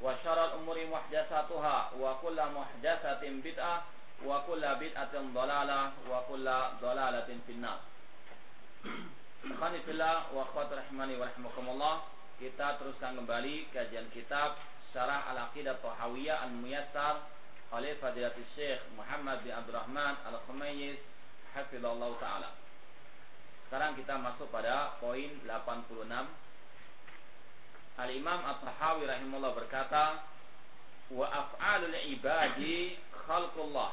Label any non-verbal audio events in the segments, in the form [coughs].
wa syarat umuri muhdatsatuha wa kullu muhdatsatin bid'ah wa kullu bid'atin dhalalah wa kullu dhalalatin finnar. Ikhwani fillah wa akhwat rahmani wa rahmakumullah. Kita teruskan kembali kajian kitab Syarah Al-Aqidah Tahawiyah Al-Muyassar oleh Fadilatul Syekh Muhammad bin Abdul Rahman Al-Khumayyiz hafizallahu taala. Sekarang kita masuk pada poin 86 Al-Imam At-Tahawi rahimahullah berkata Wa af'alul ibadi khalqullah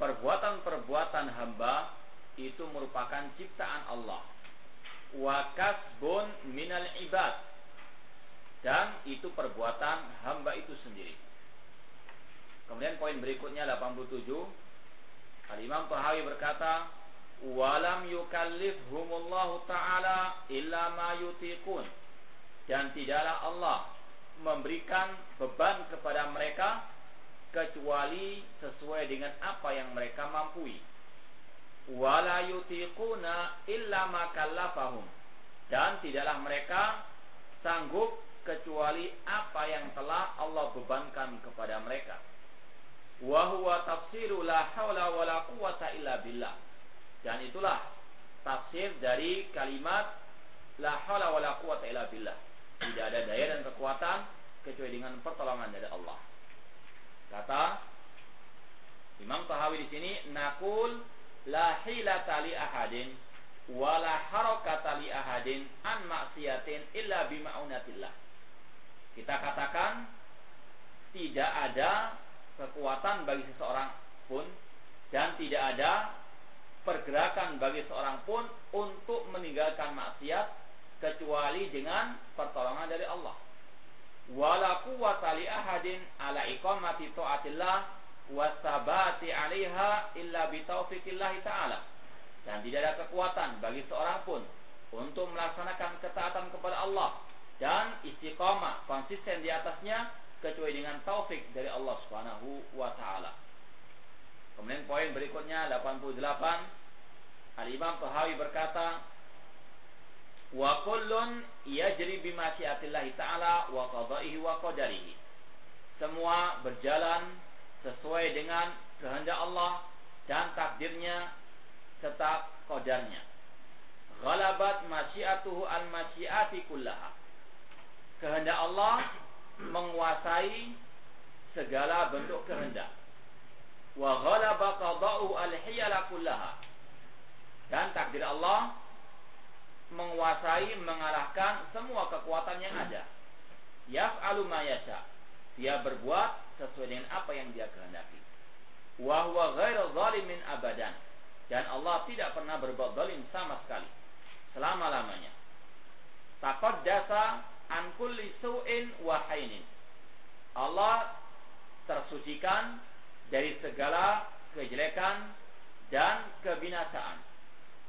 Perbuatan-perbuatan hamba itu merupakan ciptaan Allah. Wa kasbun minal ibad. Dan itu perbuatan hamba itu sendiri. Kemudian poin berikutnya 87. Al-Imam Tahawi berkata, "Walam yukallifhumullahu taala illa ma yutiqun." Dan tidaklah Allah memberikan beban kepada mereka kecuali sesuai dengan apa yang mereka mampu wala yutiquna illa ma kallafahum. Dan tidaklah mereka sanggup kecuali apa yang telah Allah bebankan kepada mereka. Wa huwa tafsiru la haula wala quwata illa billah. Dan itulah tafsir dari kalimat la haula wala quwata illa billah tidak ada daya dan kekuatan kecuali dengan pertolongan dari Allah kata Imam Tahawi di sini nakul la hilata li ahadin wala harakata li ahadin an maksiatin illa bima'unatillah. Kita katakan tidak ada kekuatan bagi seseorang pun dan tidak ada pergerakan bagi seorang pun untuk meninggalkan maksiat kecuali dengan pertolongan dari Allah. Wala quwwata li ahadin ala iqamati taatillah wasabati 'alaiha illa bitaufiqillah taala. Dan tidak ada kekuatan bagi seorang pun untuk melaksanakan ketaatan kepada Allah dan istiqamah konsisten di atasnya kecuali dengan taufik dari Allah Subhanahu wa taala. Kemudian poin berikutnya 88 Al-Imam Tahawi berkata wa kullun yajri bi masyiatillah taala wa qada'ihi wa qadarihi. Semua berjalan sesuai dengan kehendak Allah dan takdirnya serta kodarnya. Ghalabat masyiatuhu al masyiati kullaha. Kehendak Allah menguasai segala bentuk kehendak. Wa ghalaba qada'u al hiyala kullaha. Dan takdir Allah menguasai mengalahkan semua kekuatan yang ada. Yaf'alu ma. Dia berbuat sesuai dengan apa yang dia kehendaki. Wa huwa zalimin abadan. Dan Allah tidak pernah berbuat zalim sama sekali selama-lamanya. Taqaddasa an kulli su'in. Allah tersucikan dari segala kejelekan dan kebinasaan.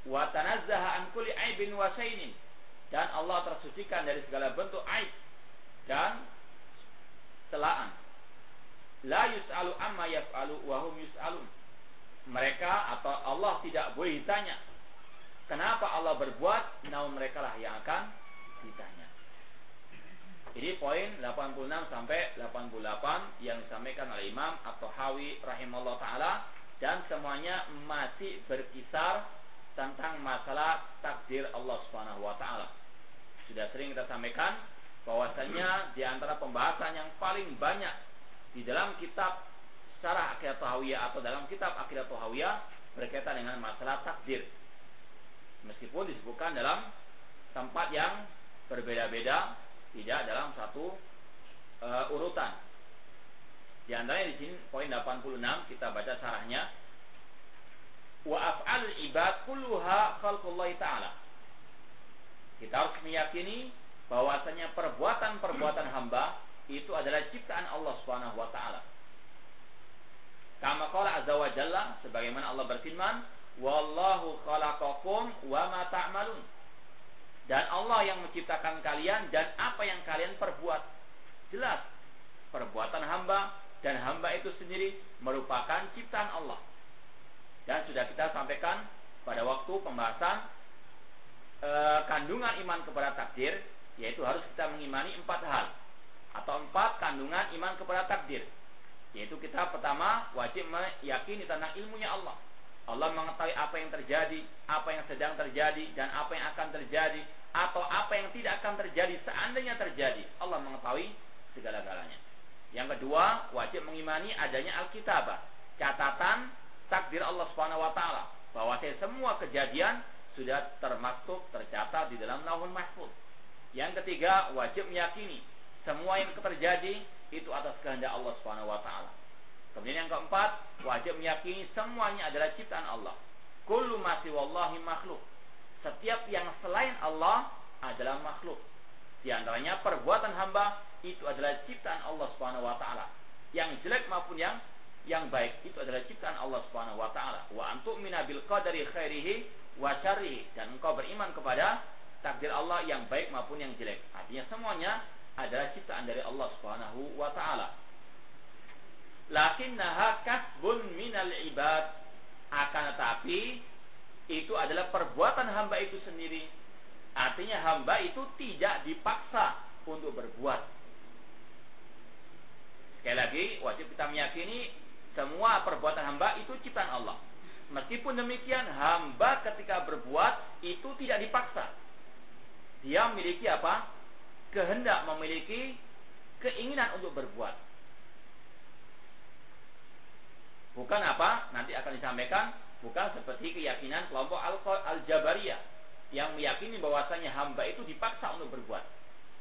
Wa tanazzaha an kulli aibin wa sainin. Dan Allah tersucikan dari segala bentuk aib dan celaan. La yus'alu amma yaf'alu wa hum yus'alun. Mereka atau Allah tidak boleh ditanya. Kenapa Allah berbuat, namun mereka lah yang akan ditanya. Ini poin 86 sampai 88 yang disampaikan oleh Imam atau Hawi rahimahullah taala dan semuanya masih berkisar tentang masalah takdir Allah Subhanahu wa taala. Sudah sering kita sampaikan bahwasanya di antara pembahasan yang paling banyak di dalam kitab Syarah Akidah Tahawiyah atau dalam kitab Akidah Tahawiyah berkaitan dengan masalah takdir. Meskipun disebutkan dalam tempat yang berbeda-beda, tidak dalam satu uh, urutan. Di antaranya di sini poin 86 kita baca sarahnya. Wa af'al ibad kulluha khalqullah ta'ala. Kita harus meyakini bahwasanya perbuatan-perbuatan hamba itu adalah ciptaan Allah Subhanahu wa taala. Kama qala azza wa jalla sebagaimana Allah berfirman, "Wallahu khalaqakum wa ma ta'malun." Dan Allah yang menciptakan kalian dan apa yang kalian perbuat. Jelas perbuatan hamba dan hamba itu sendiri merupakan ciptaan Allah. Dan sudah kita sampaikan pada waktu pembahasan e, kandungan iman kepada takdir, yaitu harus kita mengimani empat hal atau empat kandungan iman kepada takdir. Yaitu kita pertama wajib meyakini tentang ilmunya Allah. Allah mengetahui apa yang terjadi, apa yang sedang terjadi, dan apa yang akan terjadi, atau apa yang tidak akan terjadi seandainya terjadi. Allah mengetahui segala-galanya. Yang kedua, wajib mengimani adanya Alkitabah, catatan takdir Allah Subhanahu wa taala bahwa semua kejadian sudah termaktub tercatat di dalam Lauhul Mahfuz. Yang ketiga, wajib meyakini semua yang terjadi itu atas kehendak Allah Subhanahu wa taala. Kemudian yang keempat, wajib meyakini semuanya adalah ciptaan Allah. Kullu ma wallahi makhluk. Setiap yang selain Allah adalah makhluk. Di antaranya perbuatan hamba itu adalah ciptaan Allah Subhanahu wa taala. Yang jelek maupun yang yang baik itu adalah ciptaan Allah Subhanahu wa taala. Wa antum minabil qadari khairihi wa syarrihi dan engkau beriman kepada takdir Allah yang baik maupun yang jelek. Artinya semuanya adalah ciptaan dari Allah Subhanahu wa taala. Lakinnaha kasbun minal ibad. Akan tetapi itu adalah perbuatan hamba itu sendiri Artinya hamba itu tidak dipaksa untuk berbuat. Sekali lagi, wajib kita meyakini semua perbuatan hamba itu ciptaan Allah. Meskipun demikian, hamba ketika berbuat itu tidak dipaksa. Dia memiliki apa? Kehendak memiliki keinginan untuk berbuat. Bukan apa? Nanti akan disampaikan. Bukan seperti keyakinan kelompok Al-Jabariyah yang meyakini bahwasanya hamba itu dipaksa untuk berbuat.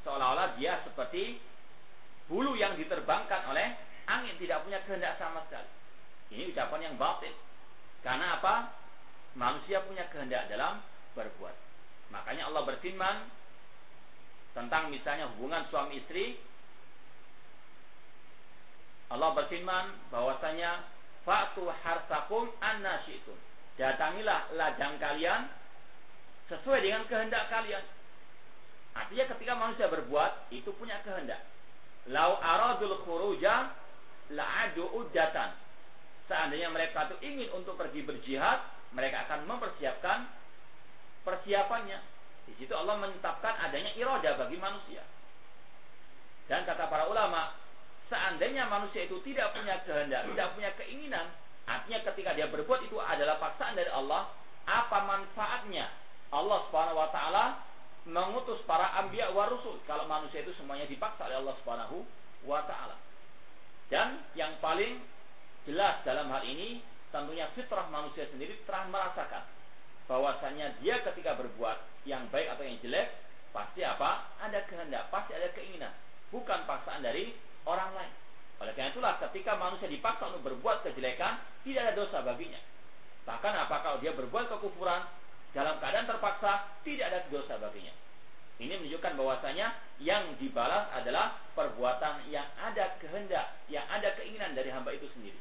Seolah-olah dia seperti bulu yang diterbangkan oleh angin tidak punya kehendak sama sekali. Ini ucapan yang batil. Karena apa? Manusia punya kehendak dalam berbuat. Makanya Allah berfirman tentang misalnya hubungan suami istri. Allah berfirman bahwasanya fa'tu harsakum anna syi'tum. Datangilah ladang kalian sesuai dengan kehendak kalian. Artinya ketika manusia berbuat itu punya kehendak. Lau aradul khuruja la'adu uddatan. Seandainya mereka itu ingin untuk pergi berjihad, mereka akan mempersiapkan persiapannya. Di situ Allah menetapkan adanya iroda bagi manusia. Dan kata para ulama, seandainya manusia itu tidak punya kehendak, tidak punya keinginan, artinya ketika dia berbuat itu adalah paksaan dari Allah, apa manfaatnya Allah Subhanahu wa taala mengutus para anbiya wa rusul kalau manusia itu semuanya dipaksa oleh Allah Subhanahu wa taala. Dan yang paling jelas dalam hal ini tentunya fitrah manusia sendiri telah merasakan bahwasanya dia ketika berbuat yang baik atau yang jelek pasti apa? Ada kehendak, pasti ada keinginan, bukan paksaan dari orang lain. Oleh karena itulah ketika manusia dipaksa untuk berbuat kejelekan, tidak ada dosa baginya. Bahkan apa kalau dia berbuat kekufuran, dalam keadaan terpaksa tidak ada dosa baginya. Ini menunjukkan bahwasanya yang dibalas adalah perbuatan yang ada kehendak, yang ada keinginan dari hamba itu sendiri.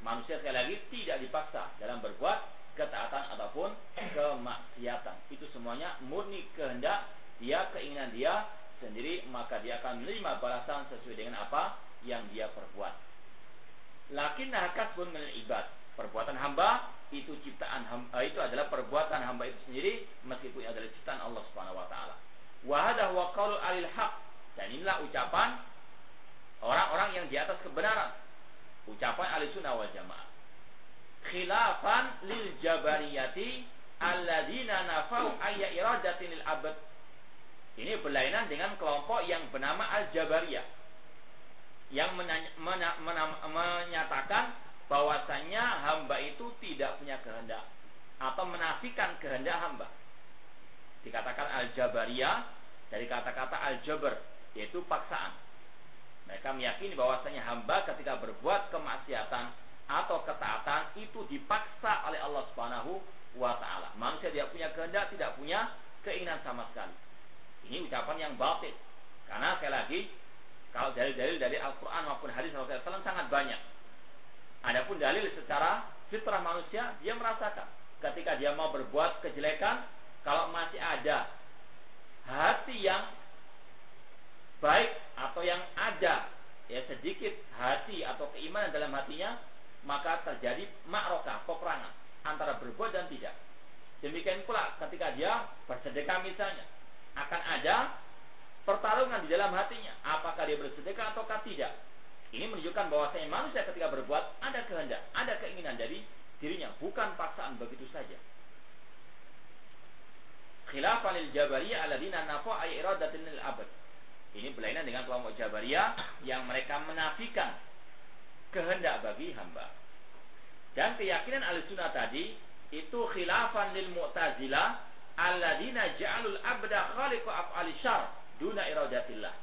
Manusia sekali lagi tidak dipaksa dalam berbuat ketaatan ataupun kemaksiatan. Itu semuanya murni kehendak dia, keinginan dia sendiri, maka dia akan menerima balasan sesuai dengan apa yang dia perbuat. Kasbun min ibad. Perbuatan hamba itu ciptaan hamba, itu adalah perbuatan hamba itu sendiri meskipun adalah ciptaan Allah Subhanahu wa taala. Wa hadha huwa qaulul alil haq. Dan inilah ucapan orang-orang yang di atas kebenaran. Ucapan ahli sunnah wal jamaah. Khilafan lil jabariyati alladzina nafau ayya iradatin lil abad. Ini berlainan dengan kelompok yang bernama al-jabariyah. yang menyatakan bahwasannya hamba itu tidak punya kehendak atau menafikan kehendak hamba. Dikatakan al-jabariyah dari kata-kata al-jabr yaitu paksaan. Mereka meyakini bahwasanya hamba ketika berbuat kemaksiatan atau ketaatan itu dipaksa oleh Allah Subhanahu wa taala. Manusia tidak punya kehendak, tidak punya keinginan sama sekali. Ini ucapan yang batil. Karena sekali lagi kalau dalil-dalil dari Al-Quran maupun hadis Rasulullah SAW sangat banyak. Adapun dalil secara fitrah manusia, dia merasakan. Ketika dia mau berbuat kejelekan, kalau masih ada hati yang baik atau yang ada ya sedikit hati atau keimanan dalam hatinya, maka terjadi makrokah, peperangan antara berbuat dan tidak. Demikian pula ketika dia bersedekah misalnya, akan ada pertarungan di dalam hatinya. Apakah dia bersedekah ataukah tidak. Ini menunjukkan bahwa saya manusia ketika berbuat ada kehendak, ada keinginan dari dirinya, bukan paksaan begitu saja. Khilafan lil Jabariyah aladina nafa iradatin lil abad. Ini berlainan dengan kelompok Jabariyah yang mereka menafikan kehendak bagi hamba. Dan keyakinan al-sunnah tadi itu khilafan lil mu'tazilah alladina ja'alul abda khaliqu af'ali syar duna iradatillah.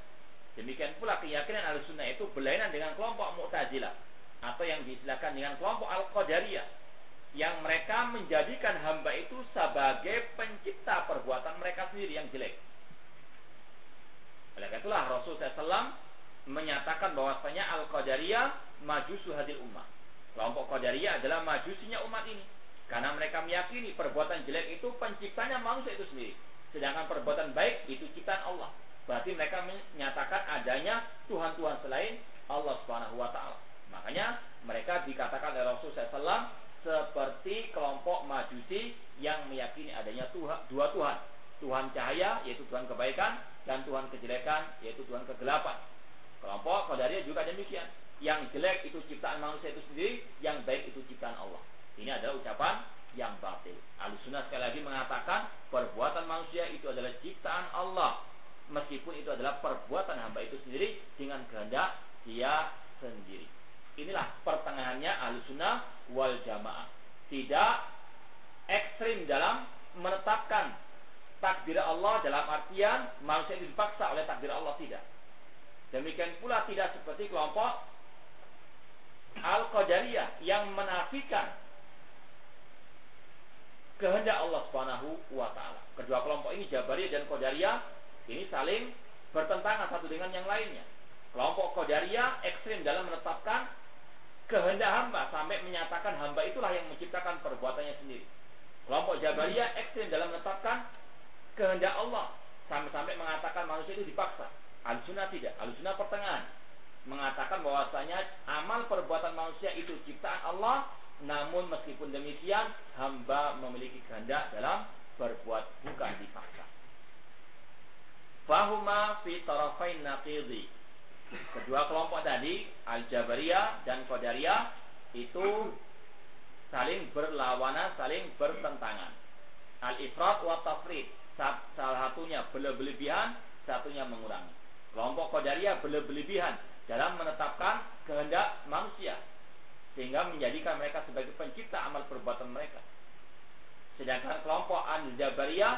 Demikian pula keyakinan al-sunnah itu berlainan dengan kelompok Mu'tazilah atau yang diistilahkan dengan kelompok Al-Qadariyah yang mereka menjadikan hamba itu sebagai pencipta perbuatan mereka sendiri yang jelek. Oleh itulah Rasul SAW menyatakan bahwasanya Al-Qadariyah majusu hadil ummah. Kelompok Qadariyah adalah majusinya umat ini. Karena mereka meyakini perbuatan jelek itu penciptanya manusia itu sendiri. Sedangkan perbuatan baik itu ciptaan Allah. Berarti mereka menyatakan adanya Tuhan-Tuhan selain Allah Subhanahu wa taala. Makanya mereka dikatakan oleh Rasul SAW seperti kelompok Majusi yang meyakini adanya Tuhan, dua Tuhan. Tuhan cahaya yaitu Tuhan kebaikan dan Tuhan kejelekan yaitu Tuhan kegelapan. Kelompok Qadariyah juga demikian. Yang jelek itu ciptaan manusia itu sendiri, yang baik itu ciptaan Allah. Ini adalah ucapan yang batil. Al-Sunnah sekali lagi mengatakan perbuatan manusia itu adalah ciptaan Allah meskipun itu adalah perbuatan hamba itu sendiri dengan kehendak dia sendiri. Inilah pertengahannya alusuna wal jamaah. Tidak ekstrim dalam menetapkan takdir Allah dalam artian manusia itu dipaksa oleh takdir Allah tidak. Demikian pula tidak seperti kelompok Al-Qadariyah yang menafikan kehendak Allah Subhanahu wa taala. Kedua kelompok ini Jabariyah dan Qadariyah ini saling bertentangan satu dengan yang lainnya. Kelompok Qadariyah ekstrim dalam menetapkan kehendak hamba sampai menyatakan hamba itulah yang menciptakan perbuatannya sendiri. Kelompok Jabariyah ekstrim dalam menetapkan kehendak Allah sampai-sampai mengatakan manusia itu dipaksa. Al-Sunnah tidak, Al-Sunnah pertengahan mengatakan bahwasanya amal perbuatan manusia itu ciptaan Allah namun meskipun demikian hamba memiliki kehendak dalam berbuat bukan dipaksa. Fahuma fi tarafain naqidi. Kedua kelompok tadi, Al-Jabariyah dan Qadariyah itu saling berlawanan, saling bertentangan. Al-ifrat wa tafrid. Salah satunya berlebihan, satunya mengurangi. Kelompok Qadariyah berlebihan dalam menetapkan kehendak manusia sehingga menjadikan mereka sebagai pencipta amal perbuatan mereka. Sedangkan kelompok Al-Jabariyah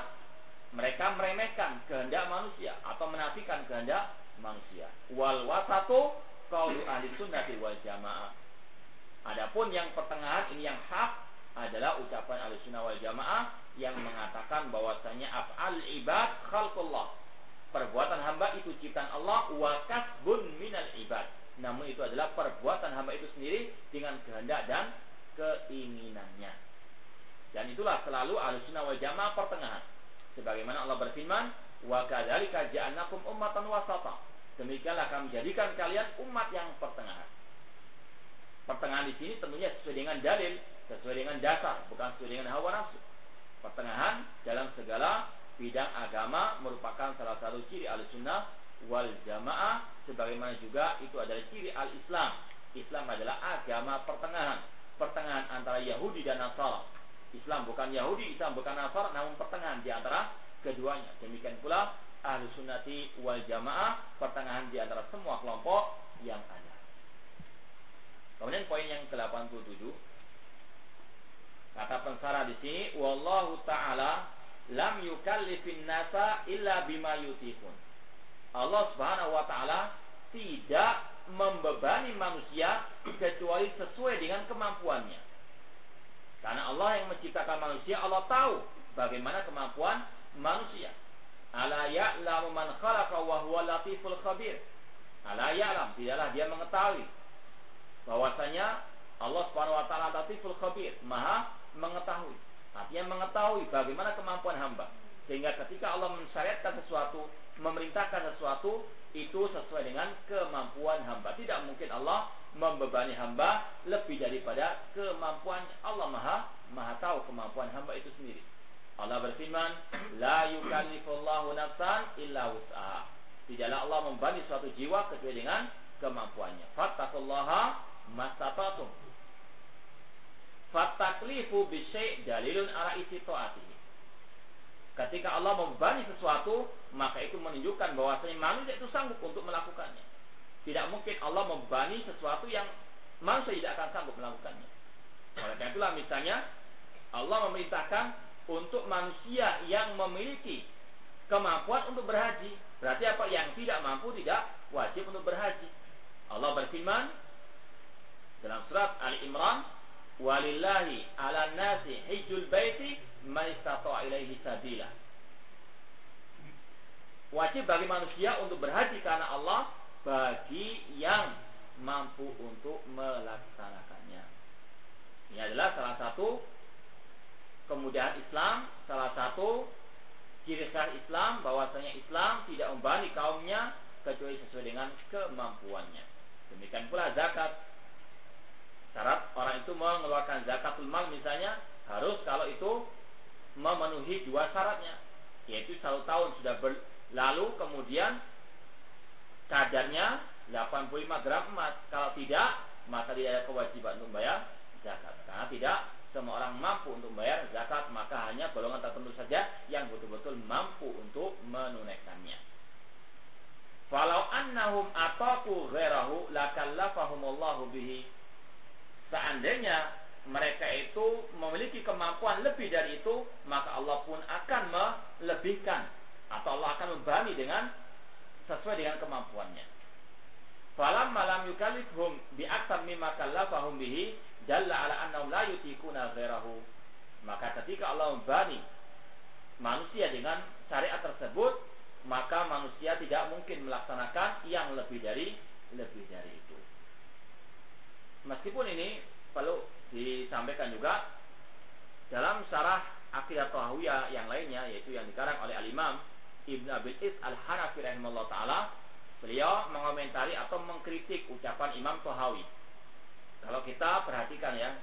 mereka meremehkan kehendak manusia atau menafikan kehendak manusia. Wal wasatu qaulu ahli sunnati wal jamaah. Adapun yang pertengahan ini yang hak adalah ucapan ahli sunnah wal jamaah yang mengatakan bahwasanya af'al ibad khalqullah. Perbuatan hamba itu ciptaan Allah wa kasbun minal ibad. Namun itu adalah perbuatan hamba itu sendiri dengan kehendak dan keinginannya. Dan itulah selalu ahli sunnah wal jamaah pertengahan Sebagaimana Allah berfirman, "Wa kadzalika ja'alnakum ummatan wasata." Demikianlah kami jadikan kalian umat yang pertengahan. Pertengahan di sini tentunya sesuai dengan dalil, sesuai dengan dasar, bukan sesuai dengan hawa nafsu. Pertengahan dalam segala bidang agama merupakan salah satu ciri al-sunnah wal jamaah sebagaimana juga itu adalah ciri al-Islam. Islam adalah agama pertengahan, pertengahan antara Yahudi dan Nasara Islam bukan Yahudi, Islam bukan Nasar, namun pertengahan di antara keduanya. Demikian pula ahlu sunnati wal jamaah, pertengahan di antara semua kelompok yang ada. Kemudian poin yang ke-87 kata pensara di sini wallahu taala lam yukallifin nasa illa bima yutifun. Allah Subhanahu wa taala tidak membebani manusia kecuali sesuai dengan kemampuannya. Karena Allah yang menciptakan manusia, Allah tahu bagaimana kemampuan manusia. Ala ya'lamu man khalaqa wa huwa latiful khabir. Ala tidaklah dia mengetahui bahwasanya Allah Subhanahu wa taala latiful khabir, Maha mengetahui. Artinya mengetahui bagaimana kemampuan hamba. Sehingga ketika Allah mensyariatkan sesuatu, memerintahkan sesuatu, itu sesuai dengan kemampuan hamba. Tidak mungkin Allah membebani hamba lebih daripada kemampuannya. Allah Maha Maha tahu kemampuan hamba itu sendiri. Allah berfirman, "La yukallifullahu nafsan illa wus'aha." Tidaklah Allah membebani suatu jiwa kecuali dengan kemampuannya. Fattakullaha mastata'tum. Fattaklifu bisyai' dalilun ala isi ta'atihi. Ketika Allah membebani sesuatu, maka itu menunjukkan bahwasanya manusia itu sanggup untuk melakukannya. Tidak mungkin Allah membebani sesuatu yang manusia tidak akan sanggup melakukannya. Oleh karena itulah misalnya Allah memerintahkan untuk manusia yang memiliki kemampuan untuk berhaji. Berarti apa? Yang tidak mampu tidak wajib untuk berhaji. Allah berfirman dalam surat Ali Imran, "Walillahi 'alan nasi hijjul baiti man istata'a ilaihi sabila." Wajib bagi manusia untuk berhaji karena Allah bagi yang mampu untuk melaksanakannya. Ini adalah salah satu kemudahan Islam, salah satu ciri khas Islam bahwasanya Islam tidak membani kaumnya kecuali sesuai dengan kemampuannya. Demikian pula zakat. Syarat orang itu mengeluarkan zakatul mal misalnya harus kalau itu memenuhi dua syaratnya, yaitu satu tahun sudah berlalu kemudian kadarnya 85 gram emas. Kalau tidak, maka tidak ada kewajiban untuk bayar zakat. Karena tidak semua orang mampu untuk bayar zakat, maka hanya golongan tertentu saja yang betul-betul mampu untuk menunaikannya. Falau annahum ataku ghairahu lakallafahumullahu bihi. Seandainya mereka itu memiliki kemampuan lebih dari itu, maka Allah pun akan melebihkan atau Allah akan membani dengan sesuai dengan kemampuannya. Falam malam yukalifhum bi mimma kallafahum bihi dalla ala annahum la yutikuna ghairahu. Maka ketika Allah membani manusia dengan syariat tersebut, maka manusia tidak mungkin melaksanakan yang lebih dari lebih dari itu. Meskipun ini perlu disampaikan juga dalam syarah akidah Tahawiyah yang lainnya yaitu yang dikarang oleh Al-Imam Ibn Abil Is Al-Hanafi rahimahullah taala, beliau mengomentari atau mengkritik ucapan Imam Tahawi. Kalau kita perhatikan ya,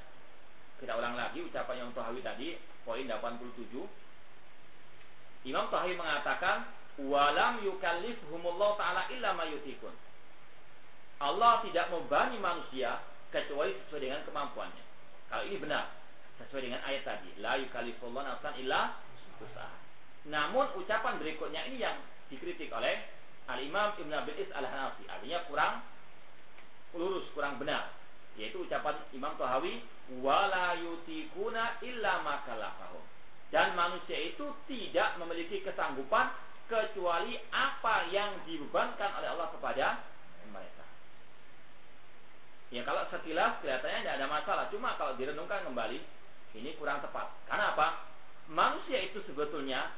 kita ulang lagi ucapan Imam Tahawi tadi, poin 87. Imam Tahawi mengatakan, "Walam yukallifhumullah taala illa ma yutikun." Allah tidak membani manusia kecuali sesuai dengan kemampuannya. Kalau ini benar, sesuai dengan ayat tadi, la yukallifullah nafsan illa usaha. Namun ucapan berikutnya ini yang dikritik oleh Al-Imam Ibn Abil Is Al-Hanafi. Artinya kurang lurus, kurang benar. Yaitu ucapan Imam Tahawi, wala yutikuna illa makalafahum. Dan manusia itu tidak memiliki kesanggupan kecuali apa yang dibebankan oleh Allah kepada mereka. Ya kalau sekilas kelihatannya tidak ada masalah. Cuma kalau direnungkan kembali, ini kurang tepat. Karena apa? Manusia itu sebetulnya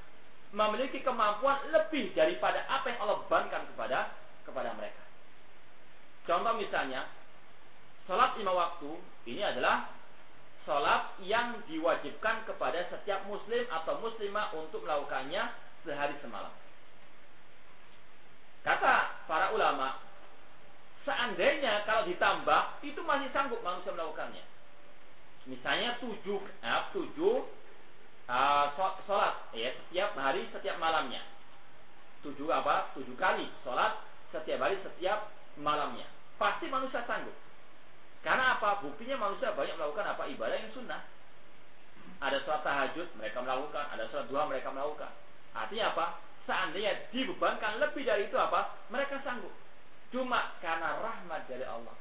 memiliki kemampuan lebih daripada apa yang Allah bebankan kepada kepada mereka. Contoh misalnya, sholat lima waktu ini adalah sholat yang diwajibkan kepada setiap muslim atau muslimah untuk melakukannya sehari semalam. Kata para ulama, seandainya kalau ditambah itu masih sanggup manusia melakukannya. Misalnya tujuh, eh, tujuh uh, sholat ya setiap hari setiap malamnya tujuh apa tujuh kali sholat setiap hari setiap malamnya pasti manusia sanggup karena apa buktinya manusia banyak melakukan apa ibadah yang sunnah ada sholat tahajud mereka melakukan ada sholat duha mereka melakukan artinya apa seandainya dibebankan lebih dari itu apa mereka sanggup Cuma karena rahmat dari Allah.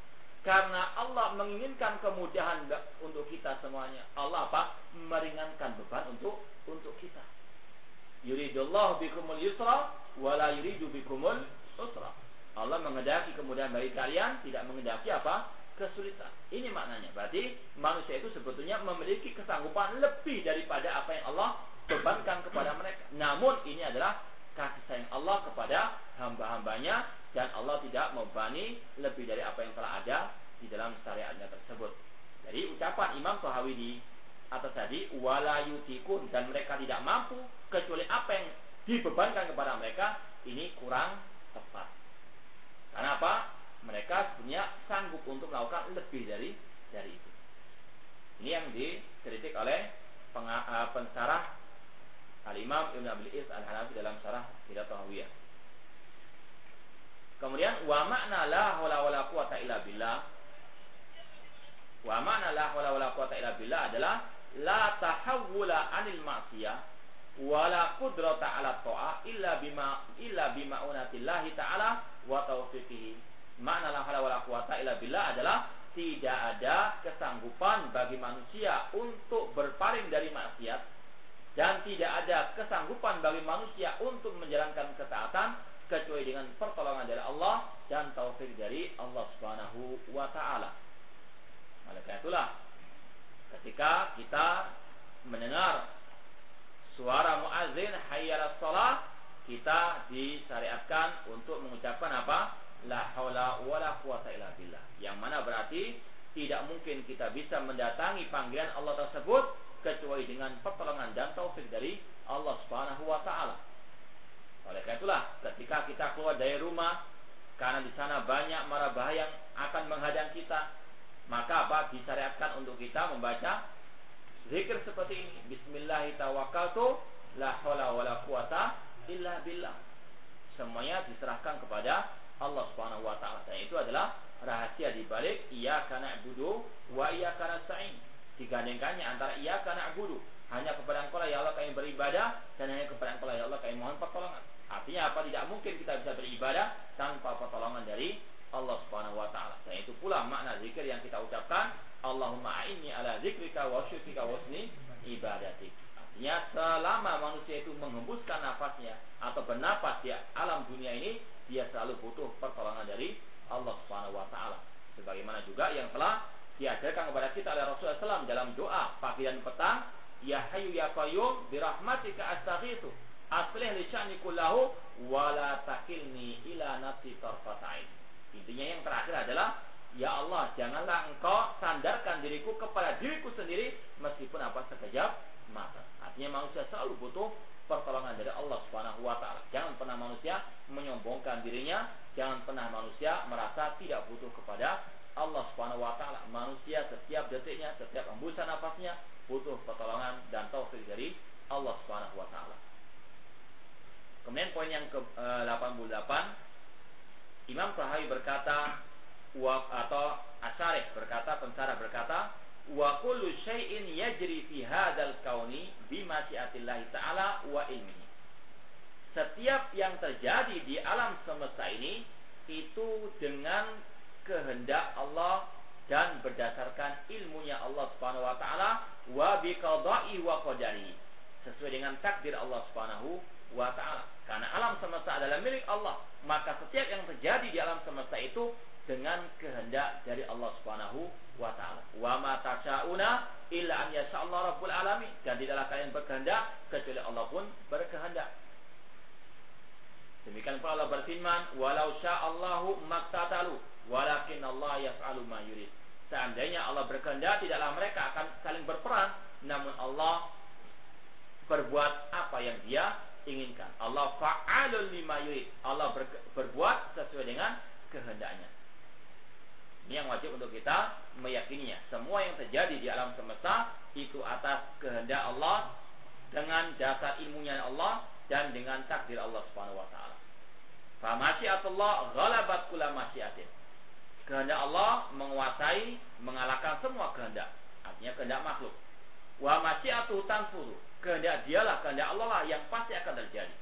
Karena Allah menginginkan kemudahan untuk kita semuanya. Allah apa? Meringankan beban untuk untuk kita. Yuridullah bikumul yusra wala yuridu bikumul usra. Allah mengendaki kemudahan bagi kalian, tidak mengendaki apa? Kesulitan. Ini maknanya. Berarti manusia itu sebetulnya memiliki kesanggupan lebih daripada apa yang Allah bebankan kepada mereka. Namun ini adalah kasih sayang Allah kepada hamba-hambanya dan Allah tidak membebani lebih dari apa yang telah ada di dalam syariatnya tersebut. Jadi ucapan Imam Tahawi di atas tadi wala yutikun dan mereka tidak mampu kecuali apa yang dibebankan kepada mereka ini kurang tepat. Karena apa? Mereka sebenarnya sanggup untuk melakukan lebih dari dari itu. Ini yang dikritik oleh eh, pensarah Al-Imam Ibn Abil Is Al-Hanafi dalam syarah Hidat Tahawiyah. Kemudian wa makna la haula wala quwata illa billah. Wa makna la haula wala quwata illa billah adalah la tahawula anil ma'siyah wala qudrata ala ta'a illa bima illa bima unatillahi ta'ala wa taufiqihi. Makna la haula wala quwata illa billah adalah tidak ada kesanggupan bagi manusia untuk berpaling dari maksiat dan tidak ada kesanggupan bagi manusia untuk menjalankan ketaatan kecuali dengan pertolongan dari Allah dan taufik dari Allah Subhanahu wa taala. Karena itulah ketika kita mendengar suara muazin hayyal shalah kita disyariatkan untuk mengucapkan apa? La haula wala quwata illa billah. Yang mana berarti tidak mungkin kita bisa mendatangi panggilan Allah tersebut kecuali dengan pertolongan dan taufik dari Allah Subhanahu wa taala. Oleh karena itulah ketika kita keluar dari rumah karena di sana banyak mara bahaya yang akan menghadang kita, maka apa disyariatkan untuk kita membaca zikir seperti ini. Bismillahirrahmanirrahim. La haula wala quwata illa billah. Semuanya diserahkan kepada Allah Subhanahu wa taala. Dan itu adalah rahasia di balik iya karena budu wa iya karena sa'in digandengkannya antara ia karena abudu hanya kepada engkau ya Allah kami beribadah dan hanya kepada engkau ya Allah kami mohon pertolongan. Artinya apa? Tidak mungkin kita bisa beribadah tanpa pertolongan dari Allah Subhanahu wa taala. Dan itu pula makna zikir yang kita ucapkan Allahumma a'inni ala zikrika wa syukrika wa ibadatik. Artinya selama manusia itu menghembuskan nafasnya atau bernapas di alam dunia ini dia selalu butuh pertolongan dari Allah Subhanahu wa taala. Sebagaimana juga yang telah diajarkan kepada kita oleh Rasulullah SAW dalam doa pagi dan petang ya hayu ya qayyum birahmatika astaghitsu aslih li sya'ni kullahu wa la takilni ila nafsi tarfatain intinya yang terakhir adalah ya Allah janganlah engkau sandarkan diriku kepada diriku sendiri meskipun apa sekejap mata artinya manusia selalu butuh pertolongan dari Allah Subhanahu wa taala. Jangan pernah manusia menyombongkan dirinya, jangan pernah manusia merasa tidak butuh kepada Allah Subhanahu wa taala. Manusia setiap detiknya, setiap embusan nafasnya butuh pertolongan dan taufik dari Allah Subhanahu wa taala. Kemudian poin yang ke-88 Imam Tahawi berkata atau Asyarih berkata, pensara berkata, wa kullu syai'in yajri fi hadzal kauni bi masyiatillah taala wa ilmihi. Setiap yang terjadi di alam semesta ini itu dengan kehendak Allah dan berdasarkan ilmunya Allah Subhanahu wa taala wa bi qada'i wa qadari sesuai dengan takdir Allah Subhanahu wa taala. Karena alam semesta adalah milik Allah, maka setiap yang terjadi di alam semesta itu dengan kehendak dari Allah Subhanahu wa taala. Wa ma tasyauna illa an Allah rabbul alamin. Dan tidaklah kalian berkehendak kecuali Allah pun berkehendak. Demikian pula Allah berfirman, "Walau sya'allahu maktatalu." Walakin Allah yaf'alu ma yurid. Seandainya Allah berkehendak tidaklah mereka akan saling berperang, namun Allah berbuat apa yang Dia inginkan. Allah fa'alul lima yurid. Allah ber, berbuat sesuai dengan kehendaknya. Ini yang wajib untuk kita meyakininya. Semua yang terjadi di alam semesta itu atas kehendak Allah dengan dasar ilmunya Allah dan dengan takdir Allah Subhanahu wa taala. Fa masyiatullah ghalabat kula masyiatin kehendak Allah menguasai mengalahkan semua kehendak artinya kehendak makhluk wa masyiatu tanfuru kehendak dialah kehendak Allah lah yang pasti akan terjadi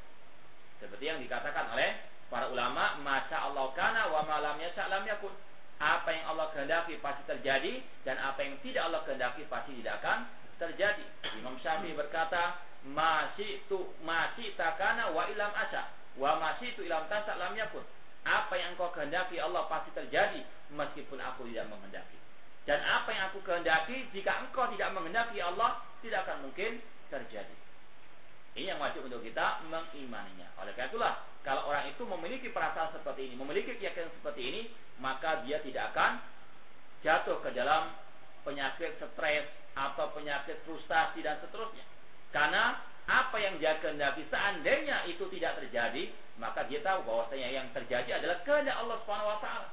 seperti yang dikatakan oleh para ulama, masa Allah kana wa malam yasha lam yakun. Apa yang Allah kehendaki pasti terjadi dan apa yang tidak Allah kehendaki pasti tidak akan terjadi. Imam Syafi'i berkata, masih tu masih takana wa ilam asa wa masih tu ilam tasa lam yakun. Apa yang engkau kehendaki Allah pasti terjadi meskipun aku tidak menghendaki. Dan apa yang aku kehendaki jika engkau tidak menghendaki Allah tidak akan mungkin terjadi. Ini yang wajib untuk kita mengimaninya. Oleh karena itulah, kalau orang itu memiliki perasaan seperti ini, memiliki keyakinan seperti ini, maka dia tidak akan jatuh ke dalam penyakit stres atau penyakit frustasi dan seterusnya. Karena apa yang dia kehendaki seandainya itu tidak terjadi, maka dia tahu bahwasanya yang terjadi adalah kehendak Allah Subhanahu wa taala.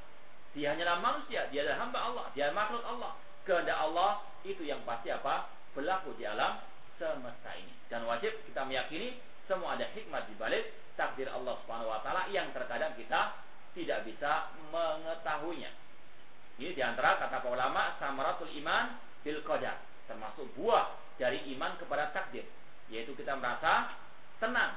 Dia hanyalah manusia, dia adalah hamba Allah, dia makhluk Allah. Kehendak Allah itu yang pasti apa? Berlaku di alam semesta ini. Dan wajib kita meyakini semua ada hikmat di balik takdir Allah Subhanahu wa taala yang terkadang kita tidak bisa mengetahuinya. Ini di antara kata para ulama samaratul iman bil qadar, termasuk buah dari iman kepada takdir, yaitu kita merasa tenang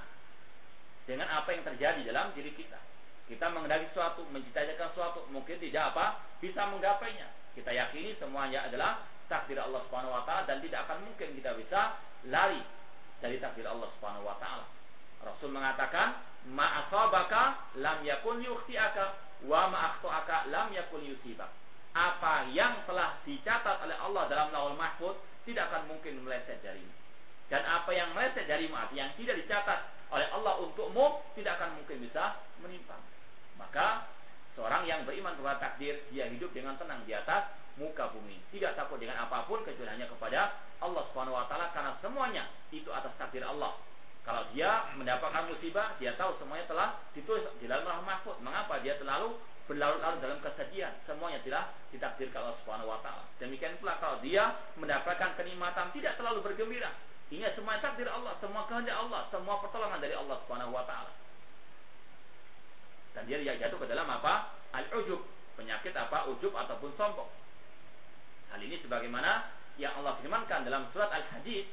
dengan apa yang terjadi dalam diri kita. Kita mengendaki sesuatu, mencita-citakan sesuatu, mungkin tidak apa bisa menggapainya. Kita yakini semuanya adalah takdir Allah Subhanahu wa taala dan tidak akan mungkin kita bisa lari dari takdir Allah Subhanahu wa taala. Rasul mengatakan, "Ma'asabaka lam yakun yukhti'aka wa ma'akhtu'aka lam yakun yusibak." Apa yang telah dicatat oleh Allah dalam Lauhul Mahfuz tidak akan mungkin meleset darimu. Dan apa yang meleset darimu, yang tidak dicatat oleh Allah untukmu, tidak akan mungkin bisa menimpa. Maka seorang yang beriman kepada takdir, dia hidup dengan tenang di atas muka bumi, tidak takut dengan apa pun kecuali hanya kepada Allah Subhanahu wa taala karena semuanya itu atas takdir Allah. Kalau dia mendapatkan musibah, dia tahu semuanya telah ditulis di dalam Rahmat Mahfud. Mengapa dia terlalu berlarut-larut dalam kesedihan? Semuanya telah ditakdirkan Allah Subhanahu wa taala. Demikian pula kalau dia mendapatkan kenikmatan tidak terlalu bergembira. Ingat semua takdir Allah, semua kehendak Allah, semua pertolongan dari Allah Subhanahu wa taala. Dan dia jatuh ke dalam apa? Al-ujub. Penyakit apa? Ujub ataupun sombong. Hal ini sebagaimana yang Allah firmankan dalam surat Al-Hadid.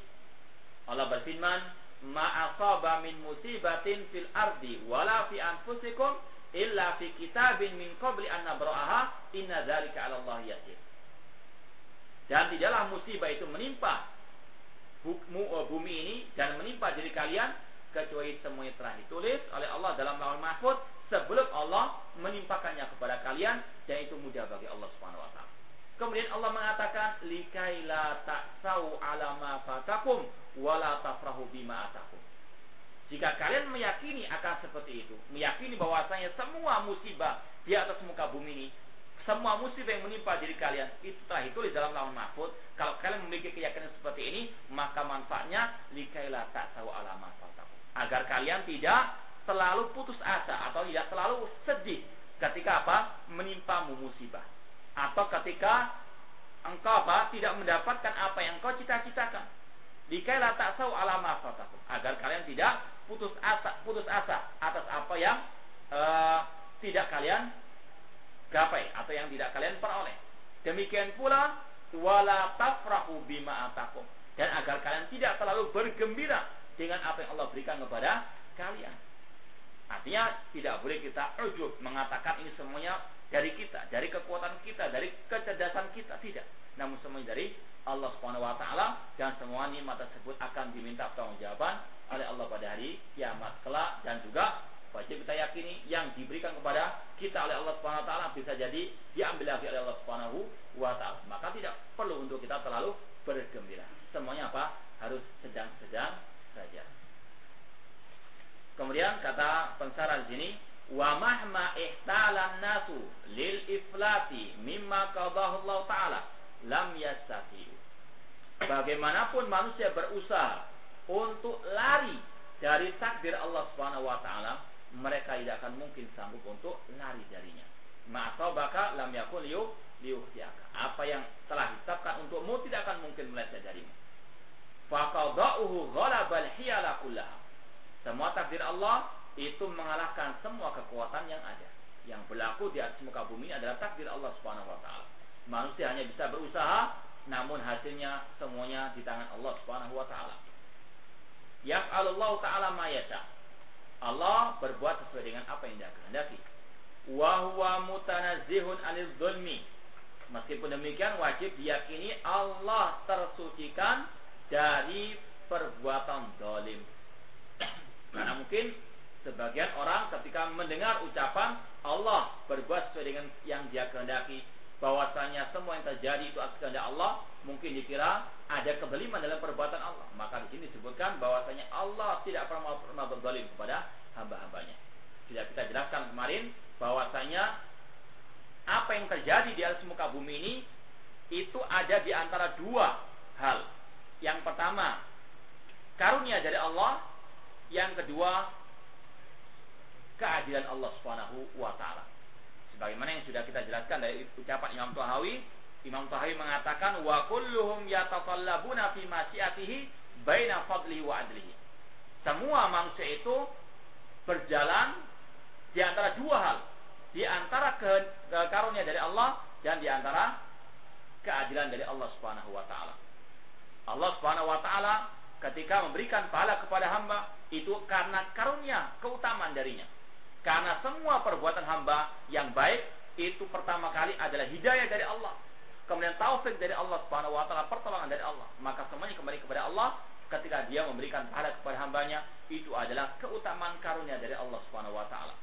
Allah berfirman, "Ma'asaba min musibatin fil ardi wala fi anfusikum illa fi kitabin min qabli an nabra'aha inna dzalika 'ala Allah yasir." Dan tidaklah musibah itu menimpa eh, bumi ini dan menimpa diri kalian kecuali semuanya telah ditulis oleh Allah dalam Lauhul Mahfuz sebelum Allah menimpakannya kepada kalian dan itu mudah bagi Allah Subhanahu wa taala. Kemudian Allah mengatakan likaila ta'sau ala ma fatakum wala. Jika kalian meyakini akan seperti itu, meyakini bahwasanya semua musibah di atas muka bumi ini, semua musibah yang menimpa diri kalian itu telah ditulis dalam lauhul mahfud. Kalau kalian memiliki keyakinan seperti ini, maka manfaatnya likaila ta'sau ala ma fatakum. Agar kalian tidak terlalu putus asa atau tidak terlalu sedih ketika apa menimpamu musibah atau ketika engkau apa tidak mendapatkan apa yang engkau cita-citakan dikaila tak tahu fatakum agar kalian tidak putus asa putus asa atas apa yang uh, tidak kalian gapai atau yang tidak kalian peroleh. Demikian pula wala tafrahu bima atakum. Dan agar kalian tidak terlalu bergembira dengan apa yang Allah berikan kepada kalian. Artinya tidak boleh kita ujub mengatakan ini semuanya dari kita, dari kekuatan kita, dari kecerdasan kita, tidak. Namun semuanya dari Allah Subhanahu wa taala dan semua nikmat tersebut akan diminta pertanggungjawaban oleh Allah pada hari kiamat kelak dan juga wajib kita yakini yang diberikan kepada kita oleh Allah Subhanahu wa taala bisa jadi diambil lagi oleh Allah Subhanahu wa taala. Maka tidak perlu untuk kita terlalu bergembira. Semuanya apa? Harus sedang-sedang saja. Kemudian kata pensara di sini, wa mahma ihtalan nasu lil iflati mimma qadahu Allah taala lam yastati. Bagaimanapun manusia berusaha untuk lari dari takdir Allah Subhanahu wa taala, mereka tidak akan mungkin sanggup untuk lari darinya. Ma'asabaka lam yakun liu liuhtiaka. Apa yang telah ditetapkan untukmu tidak akan mungkin meleset darimu. Faqada'uhu ghalabal hiyala kullaha semua takdir Allah itu mengalahkan semua kekuatan yang ada. Yang berlaku di atas muka bumi adalah takdir Allah Subhanahu wa taala. Manusia hanya bisa berusaha namun hasilnya semuanya di tangan Allah Subhanahu wa taala. Yaf'alullahu taala ma. Allah berbuat sesuai dengan apa yang dia kehendaki. Wa huwa mutanazzihun 'anil zulmi. Meskipun demikian wajib diyakini Allah tersucikan dari perbuatan zalim. Karena [clears throat] mungkin sebagian orang ketika mendengar ucapan Allah berbuat sesuai dengan yang dia kehendaki, bahwasanya semua yang terjadi itu atas kehendak Allah, mungkin dikira ada kezaliman dalam perbuatan Allah. Maka di sini disebutkan bahwasanya Allah tidak pernah pernah berzalim kepada hamba-hambanya. Sudah kita jelaskan kemarin bahwasanya apa yang terjadi di atas muka bumi ini itu ada di antara dua hal. Yang pertama, karunia dari Allah, yang kedua, keadilan Allah Subhanahu wa taala. Sebagaimana yang sudah kita jelaskan dari ucapan Imam Tuhawi, Imam Tuhawi mengatakan wa kulluhum yatatallabuna fi masyiatihi baina fadlihi wa adlihi. Semua manusia itu berjalan di antara dua hal, di antara ke, ke karunia dari Allah dan di antara keadilan dari Allah Subhanahu wa taala. Allah Subhanahu wa taala ketika memberikan pahala kepada hamba itu karena karunia, keutamaan darinya. Karena semua perbuatan hamba yang baik itu pertama kali adalah hidayah dari Allah. Kemudian taufik dari Allah Subhanahu wa taala, pertolongan dari Allah. Maka semuanya kembali kepada Allah ketika dia memberikan pahala kepada hambanya itu adalah keutamaan karunia dari Allah Subhanahu wa taala.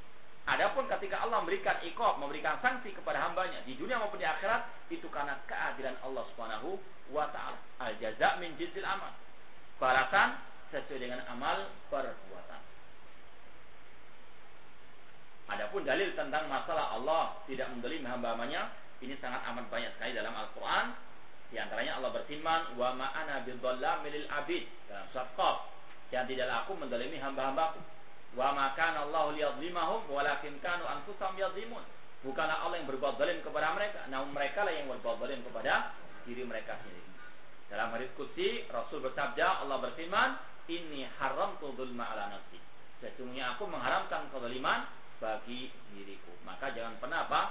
Adapun ketika Allah memberikan ikob, memberikan sanksi kepada hambanya di dunia maupun di akhirat, itu karena keadilan Allah Subhanahu wa taala. Al jaza min jinsil amal. Balasan sesuai dengan amal perbuatan. Adapun dalil tentang masalah Allah tidak mendolim hamba-hambanya ini sangat amat banyak sekali dalam Al-Quran. Di antaranya Allah berfirman, Wa ma'ana bidhallamil abid dalam surat Qaf. Yang tidaklah aku mendolimi hamba-hambaku. Wa makan Allah liyadlimahum walakin kanu anfusahum yadlimun. Bukanlah Allah yang berbuat zalim kepada mereka, namun mereka lah yang berbuat zalim kepada diri mereka sendiri. Dalam hadis qudsi Rasul bersabda, Allah berfirman, "Inni haramtu dzulma ala nafsi." Sesungguhnya aku mengharamkan kezaliman bagi diriku. Maka jangan pernah apa?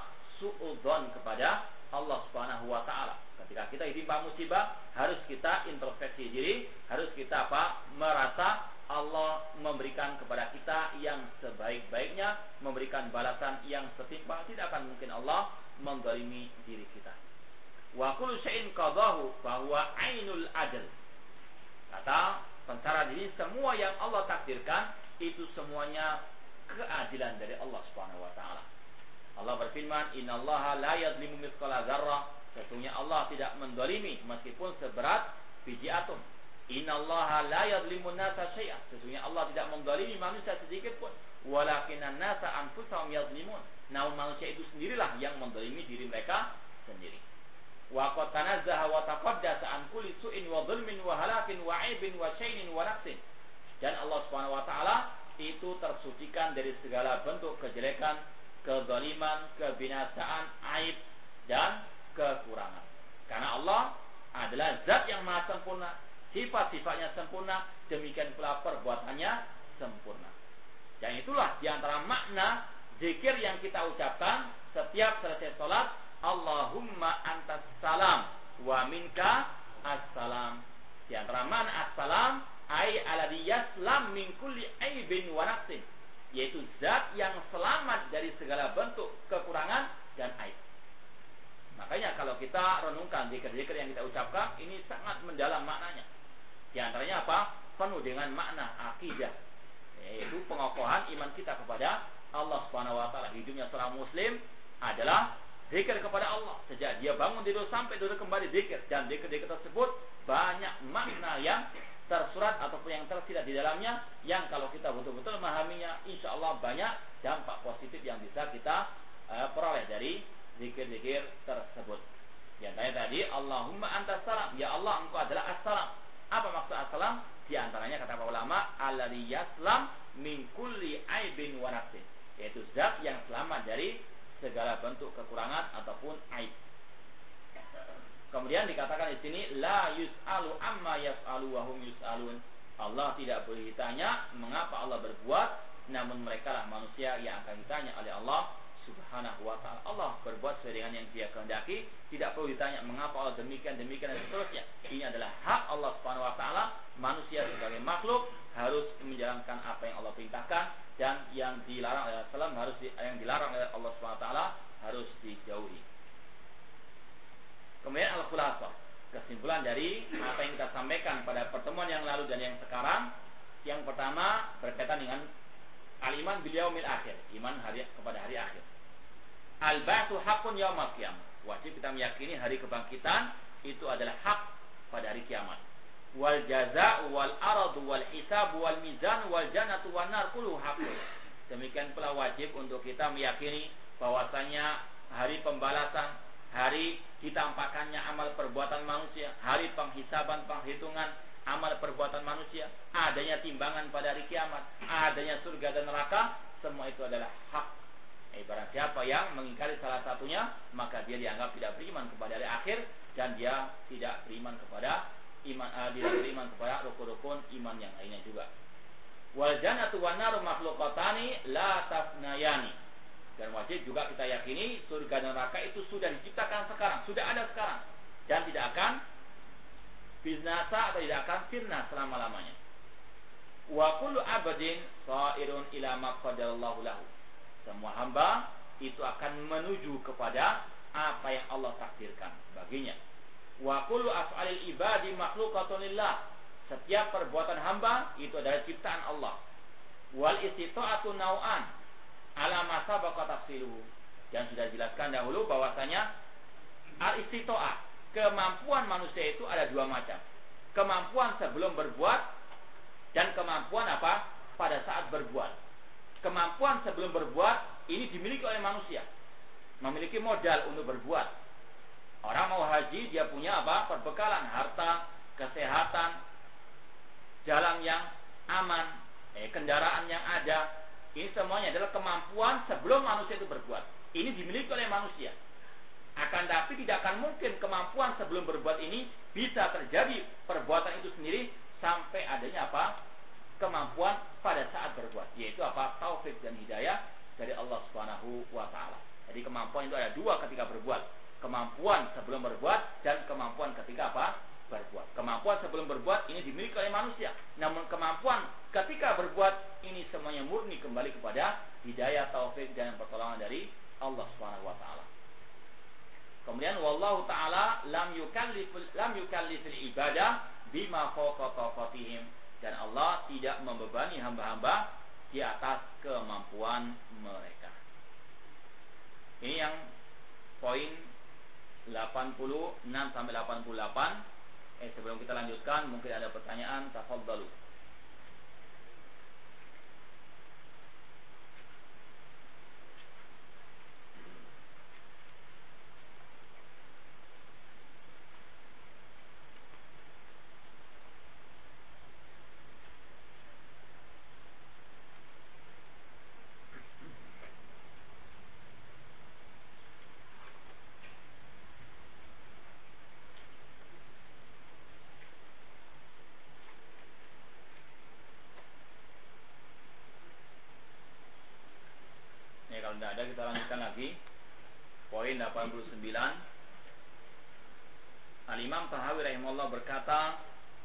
Suudzon kepada Allah Subhanahu wa taala. Ketika kita ditimpa musibah, harus kita introspeksi diri, harus kita apa? merasa Allah memberikan kepada kita yang sebaik-baiknya, memberikan balasan yang setimpal. Tidak akan mungkin Allah menggolimi diri kita. Wa kullu syai'in qadahu bahwa ainul adl. Kata pencara diri semua yang Allah takdirkan itu semuanya keadilan dari Allah Subhanahu wa taala. Allah berfirman, "Innallaha la yadhlimu mithqala dzarrah." Sesungguhnya Allah tidak mendolimi meskipun seberat biji atom. Innallaha la yadhlimu nasa syai'a. Sesungguhnya Allah tidak mendolimi manusia sedikit pun. Walakinan nasa anfusahum yadhlimun. Namun manusia itu sendirilah yang mendolimi diri mereka sendiri. Wa qad wa taqaddasa an kulli su'in wa dhulmin wa halakin wa aibin wa syainin wa naqsin. Dan Allah Subhanahu wa taala itu tersucikan dari segala bentuk kejelekan, kezaliman, kebinasaan, aib dan kekurangan. Karena Allah adalah zat yang maha sempurna, sifat-sifatnya sempurna, demikian pula perbuatannya sempurna. Dan itulah di antara makna zikir yang kita ucapkan setiap selesai sholat, Allahumma antas salam wa minka assalam. Di antara assalam ai alladhi yaslam min kulli aibin wa yaitu zat yang selamat dari segala bentuk kekurangan dan aib. Makanya kalau kita renungkan zikir-zikir yang kita ucapkan ini sangat mendalam maknanya. Di antaranya apa? Penuh dengan makna akidah yaitu pengokohan iman kita kepada Allah Subhanahu wa taala. Hidupnya seorang muslim adalah zikir kepada Allah sejak dia bangun tidur sampai tidur kembali zikir dan zikir-zikir tersebut banyak makna yang tersurat ataupun yang tersirat di dalamnya yang kalau kita betul-betul memahaminya insya Allah banyak dampak positif yang bisa kita uh, peroleh dari zikir-zikir tersebut. Yang tanya tadi Allahumma antas salam ya Allah engkau adalah assalam. Apa maksud assalam? Di antaranya kata para ulama alladhi yaslam min kulli aibin wa. Yaitu zat yang selamat dari segala bentuk kekurangan ataupun aib. Kemudian dikatakan di sini la yus'alu amma yaf'alu wa hum yus'alun. Allah tidak boleh ditanya mengapa Allah berbuat, namun mereka lah manusia yang akan ditanya oleh Allah Subhanahu wa taala. Allah berbuat sesuai dengan yang Dia kehendaki, tidak perlu ditanya mengapa Allah demikian demikian dan seterusnya. Ini adalah hak Allah Subhanahu wa taala. Manusia sebagai makhluk harus menjalankan apa yang Allah perintahkan dan yang dilarang oleh Rasulullah harus yang dilarang oleh Allah Subhanahu wa taala harus dijauhi. Kemudian al-khulasah, kesimpulan dari apa yang kita sampaikan pada pertemuan yang lalu dan yang sekarang. Yang pertama berkaitan dengan al-iman bil akhir, iman hari kepada hari akhir. Al-ba'tsu haqqun yaumal qiyamah. Wajib kita meyakini hari kebangkitan itu adalah hak pada hari kiamat. Wal jaza'u wal aradu wal hisab wal mizan wal jannatu wan nar kullu haqqun. Demikian pula wajib untuk kita meyakini bahwasanya hari pembalasan, hari ditampakkannya amal perbuatan manusia, hari penghisaban, penghitungan amal perbuatan manusia, adanya timbangan pada hari kiamat, adanya surga dan neraka, semua itu adalah hak. Ibarat siapa yang mengingkari salah satunya, maka dia dianggap tidak beriman kepada hari akhir dan dia tidak beriman kepada iman uh, tidak beriman kepada rukun-rukun iman yang lainnya juga. Wal jannatu wan naru makhluqatani la tafnayani. Dan wajib juga kita yakini surga dan neraka itu sudah diciptakan sekarang, sudah ada sekarang dan tidak akan binasa atau tidak akan firna selama-lamanya. Wa kullu abadin sa'irun ila ma qadarallahu lahu. Semua hamba itu akan menuju kepada apa yang Allah takdirkan baginya. Wa kullu af'alil ibadi makhluqatun lillah. Setiap perbuatan hamba itu adalah ciptaan Allah. Wal istita'atu nau'an ala masa tafsiluhu. Dan sudah jelaskan dahulu bahwasanya al istitoah kemampuan manusia itu ada dua macam. Kemampuan sebelum berbuat dan kemampuan apa? Pada saat berbuat. Kemampuan sebelum berbuat ini dimiliki oleh manusia. Memiliki modal untuk berbuat. Orang mau haji dia punya apa? Perbekalan, harta, kesehatan, jalan yang aman, eh, kendaraan yang ada, ini semuanya adalah kemampuan sebelum manusia itu berbuat. Ini dimiliki oleh manusia. Akan tapi tidak akan mungkin kemampuan sebelum berbuat ini bisa terjadi perbuatan itu sendiri sampai adanya apa? Kemampuan pada saat berbuat, yaitu apa? Taufik dan hidayah dari Allah Subhanahu wa taala. Jadi kemampuan itu ada dua ketika berbuat. Kemampuan sebelum berbuat dan kemampuan ketika apa? Berbuat. Kemampuan sebelum berbuat ini dimiliki oleh manusia. Namun kemampuan ketika berbuat ini semuanya murni kembali kepada hidayah, taufik dan pertolongan dari Allah Subhanahu wa taala. Kemudian wallahu taala lam yukallif lam yukallifil ibadah bima fawqa dan Allah tidak membebani hamba-hamba di atas kemampuan mereka. Ini yang poin 86 sampai 88 Eh sebelum kita lanjutkan mungkin ada pertanyaan tafadhalu. Tidak ada kita lanjutkan lagi. Poin 89 Al-Imam Tahawi rahimahullah berkata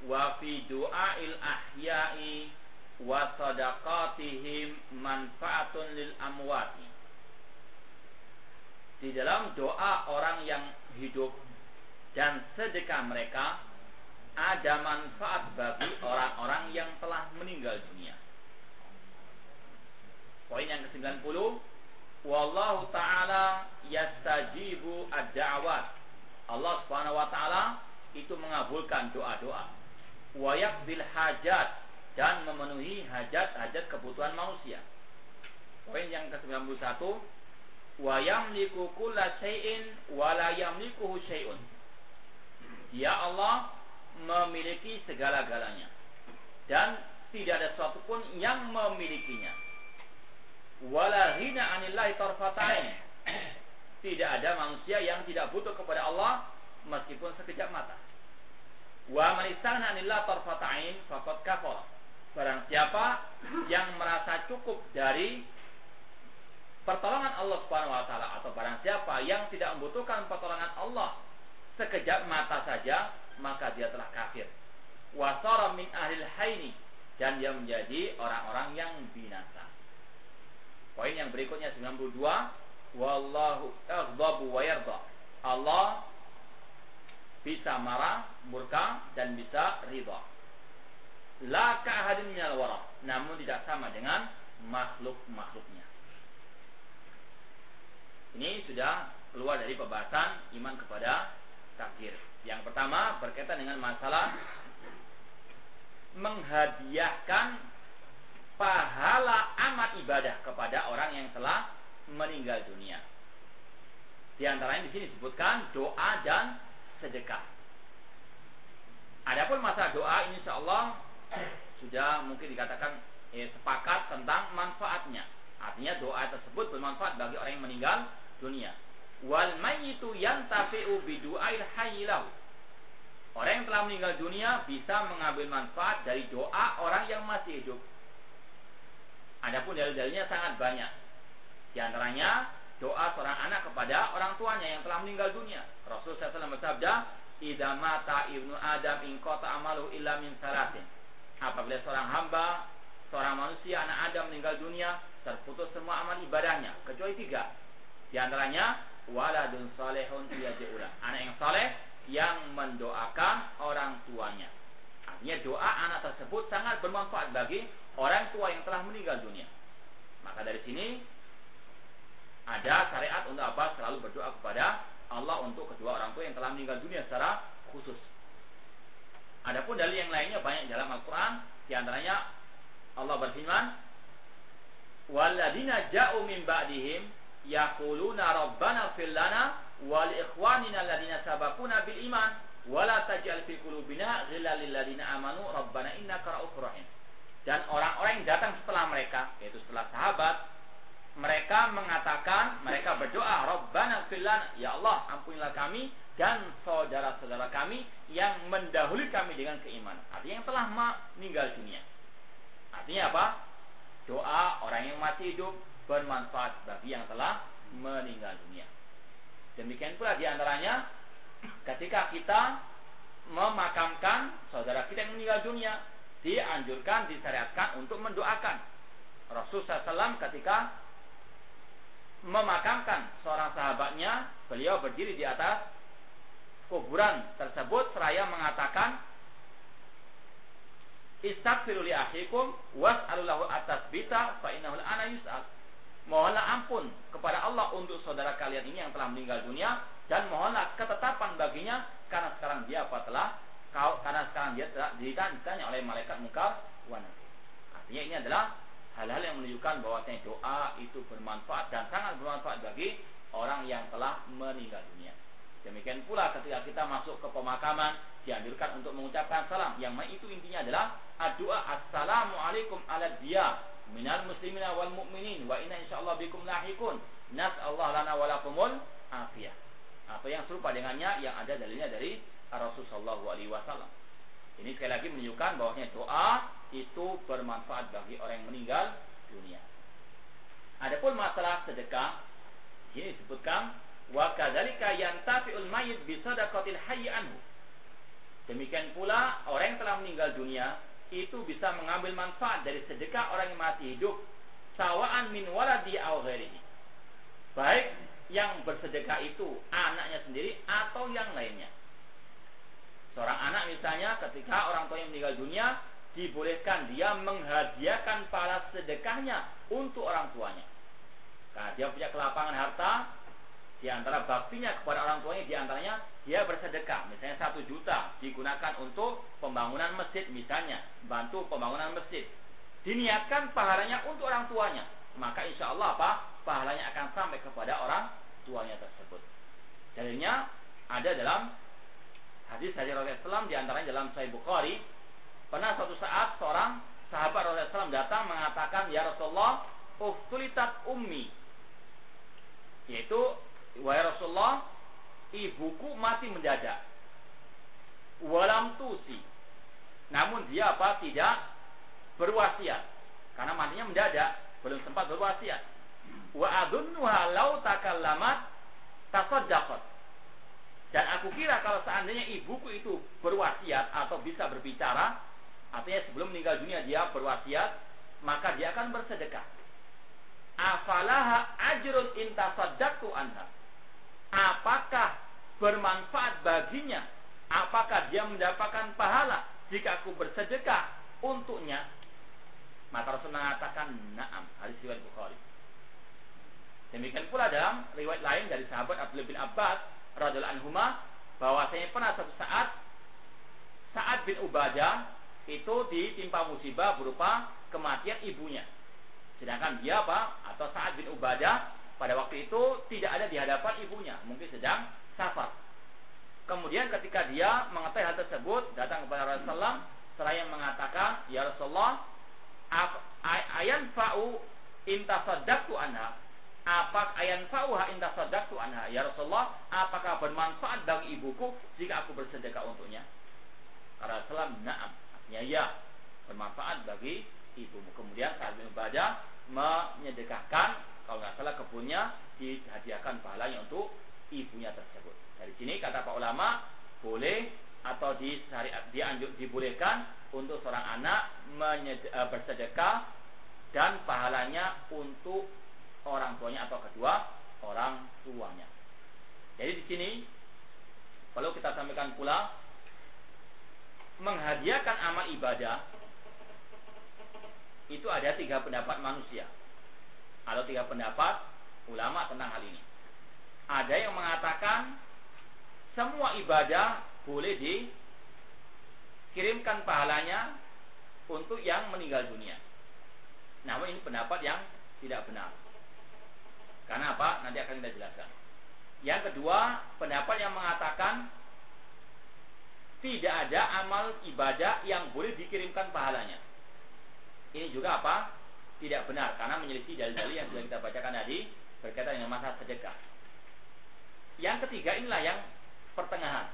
wa fi du'ail ahya'i wa sadaqatihim manfaatun lil amwati. Di dalam doa orang yang hidup dan sedekah mereka ada manfaat bagi orang-orang yang telah meninggal dunia. Poin yang ke-90 Wallahu ta'ala yastajibu ad-da'wat. Allah Subhanahu wa taala itu mengabulkan doa-doa. Wa yaqdil hajat dan memenuhi hajat-hajat kebutuhan manusia. Poin yang ke-91 wa yamliku kulla syai'in wa la yamlikuhu syai'un. Ya Allah memiliki segala-galanya dan tidak ada sesuatu pun yang memilikinya wala ghina anillahi tarfatain. Tidak ada manusia yang tidak butuh kepada Allah meskipun sekejap mata. Wa man istaghna tarfatain faqad kafara. Barang siapa yang merasa cukup dari pertolongan Allah Subhanahu wa taala atau barang siapa yang tidak membutuhkan pertolongan Allah sekejap mata saja, maka dia telah kafir. Wasara min ahlil haini dan dia menjadi orang-orang yang binasa. Poin yang berikutnya 92, wallahu aghdabu wa yarda. Allah bisa marah, murka dan bisa ridha. La ka'ahadin minal wara, namun tidak sama dengan makhluk-makhluknya. Ini sudah keluar dari pembahasan iman kepada takdir. Yang pertama berkaitan dengan masalah menghadiahkan pahala amat ibadah kepada orang yang telah meninggal dunia. Di antaranya di sini disebutkan doa dan sedekah. Adapun masa doa insya Allah sudah mungkin dikatakan eh, sepakat tentang manfaatnya. Artinya doa tersebut bermanfaat bagi orang yang meninggal dunia. Wal mayyitu yantafi'u bidu'ail hayyilahu. Orang yang telah meninggal dunia bisa mengambil manfaat dari doa orang yang masih hidup. Adapun dalil-dalilnya sangat banyak. Di antaranya doa seorang anak kepada orang tuanya yang telah meninggal dunia. Rasul SAW bersabda, "Idza mata ibnu Adam in qata amalu illa min salatin." Apabila seorang hamba, seorang manusia anak Adam meninggal dunia, terputus semua amal ibadahnya kecuali tiga. Di antaranya waladun salehun yad'ula. Anak yang saleh yang mendoakan orang tuanya. Artinya doa anak tersebut sangat bermanfaat bagi orang tua yang telah meninggal dunia. Maka dari sini ada syariat untuk apa? Selalu berdoa kepada Allah untuk kedua orang tua yang telah meninggal dunia secara khusus. Adapun dalil yang lainnya banyak dalam Al-Quran. Di antaranya Allah berfirman, "Waladina ja'u min ba'dihim yaquluna rabbana fil lana wa li ikhwanina alladziina sabaquna bil iman wa la taj'al fi qulubina ghillan lil ladzina amanu rabbana innaka ra'ufur rahim." Dan orang-orang yang datang setelah mereka, yaitu setelah sahabat, mereka mengatakan, mereka berdoa, Rabbana filan, ya Allah, ampunilah kami dan saudara-saudara kami yang mendahului kami dengan keimanan. Artinya yang telah meninggal dunia. Artinya apa? Doa orang yang mati hidup bermanfaat bagi yang telah meninggal dunia. Demikian pula di antaranya ketika kita memakamkan saudara kita yang meninggal dunia, dianjurkan, disyariatkan untuk mendoakan. Rasulullah SAW ketika memakamkan seorang sahabatnya, beliau berdiri di atas kuburan tersebut seraya mengatakan Istaghfiru li akhikum was'alulahu atas bita fa. Mohonlah ampun kepada Allah untuk saudara kalian ini yang telah meninggal dunia dan mohonlah ketetapan baginya karena sekarang dia apa telah kau karena sekarang dia telah ditanya oleh malaikat mungkar wa Artinya ini adalah hal-hal yang menunjukkan bahwasanya doa itu bermanfaat dan sangat bermanfaat bagi orang yang telah meninggal dunia. Demikian pula ketika kita masuk ke pemakaman dianjurkan untuk mengucapkan salam yang itu intinya adalah doa assalamu alaikum ala dia minal muslimina wal mu'minin wa inna insyaallah bikum lahikun nas Allah lana wa lakumul afiyah. Apa yang serupa dengannya yang ada dalilnya dari Rasulullah alaihi wasallam. Ini sekali lagi menunjukkan bahwasanya doa itu bermanfaat bagi orang yang meninggal dunia. Adapun masalah sedekah, ini disebutkan wa kadzalika yantafi'ul mayyit bi sadaqatil hayy anhu. Demikian pula orang yang telah meninggal dunia itu bisa mengambil manfaat dari sedekah orang yang masih hidup sawaan min waladi aw ghairihi. Baik yang bersedekah itu anaknya sendiri atau yang lainnya. Seorang anak misalnya ketika orang tua yang meninggal dunia dibolehkan dia menghadiahkan para sedekahnya untuk orang tuanya. Karena dia punya kelapangan harta, di antara baktinya kepada orang tuanya di antaranya dia bersedekah. Misalnya satu juta digunakan untuk pembangunan masjid misalnya, bantu pembangunan masjid. Diniatkan pahalanya untuk orang tuanya. Maka insya Allah apa? Pahalanya akan sampai kepada orang tuanya tersebut. Dalilnya ada dalam Hadis dari Rasulullah SAW di antaranya dalam Sahih Bukhari. Pernah suatu saat seorang sahabat Rasulullah SAW datang mengatakan, Ya Rasulullah, uftulitat ummi. Yaitu, Wahai Rasulullah, ibuku mati mendadak. Walam tusi. Namun dia apa? Tidak berwasiat. Karena matinya mendadak. Belum sempat berwasiat. Wa adunnuha lau takallamat tasaddaqat dan aku kira kalau seandainya ibuku itu berwasiat atau bisa berbicara, artinya sebelum meninggal dunia dia berwasiat, maka dia akan bersedekah. afalaha ajrun intasaddaqtu anha. Apakah bermanfaat baginya? Apakah dia mendapatkan pahala jika aku bersedekah untuknya? Maka Rasul mengatakan, "Na'am." Hadis riwayat Bukhari. Demikian pula dalam riwayat lain dari sahabat Abdullah bin Abbas radhiyallahu anhu bahwasanya pernah suatu saat Sa'ad bin Ubadah itu ditimpa musibah berupa kematian ibunya. Sedangkan dia apa? Atau Sa'ad bin Ubadah pada waktu itu tidak ada di hadapan ibunya, mungkin sedang safar. Kemudian ketika dia mengetahui hal tersebut, datang kepada Rasulullah seraya mengatakan, "Ya Rasulullah, ayan fa'u intasaddaqtu anha." Apa ayan fa'uha intasaddaqtu anha? Ya Rasulullah, apakah bermanfaat bagi ibuku jika aku bersedekah untuknya? Kata Rasulullah, "Na'am." Artinya ya, bermanfaat bagi ibumu. Kemudian saat ibadah menyedekahkan kalau nggak salah kebunnya dihadiahkan pahalanya untuk ibunya tersebut. Dari sini kata pak ulama boleh atau di syariat dianjur dibolehkan untuk seorang anak menyed, e, bersedekah dan pahalanya untuk orang tuanya atau kedua orang tuanya. Jadi di sini kalau kita sampaikan pula menghadiahkan amal ibadah itu ada tiga pendapat manusia atau tiga pendapat ulama tentang hal ini. Ada yang mengatakan semua ibadah boleh dikirimkan pahalanya untuk yang meninggal dunia. Namun ini pendapat yang tidak benar. Karena apa? Nanti akan kita jelaskan. Yang kedua, pendapat yang mengatakan tidak ada amal ibadah yang boleh dikirimkan pahalanya. Ini juga apa? Tidak benar karena menyelisih dalil-dalil yang sudah kita bacakan tadi berkaitan dengan masalah sedekah. Yang ketiga inilah yang pertengahan.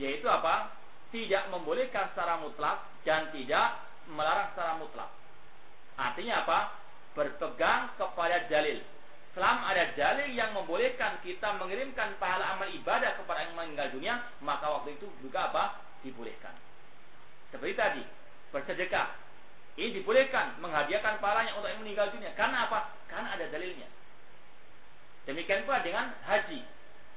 Yaitu apa? Tidak membolehkan secara mutlak dan tidak melarang secara mutlak. Artinya apa? Berpegang kepada dalil. Selama ada dalil yang membolehkan kita mengirimkan pahala amal ibadah kepada yang meninggal dunia, maka waktu itu juga apa? Dibolehkan. Seperti tadi, bersedekah. Ini dibolehkan menghadiahkan pahalanya untuk yang meninggal dunia. Karena apa? Karena ada dalilnya. Demikian pula dengan haji.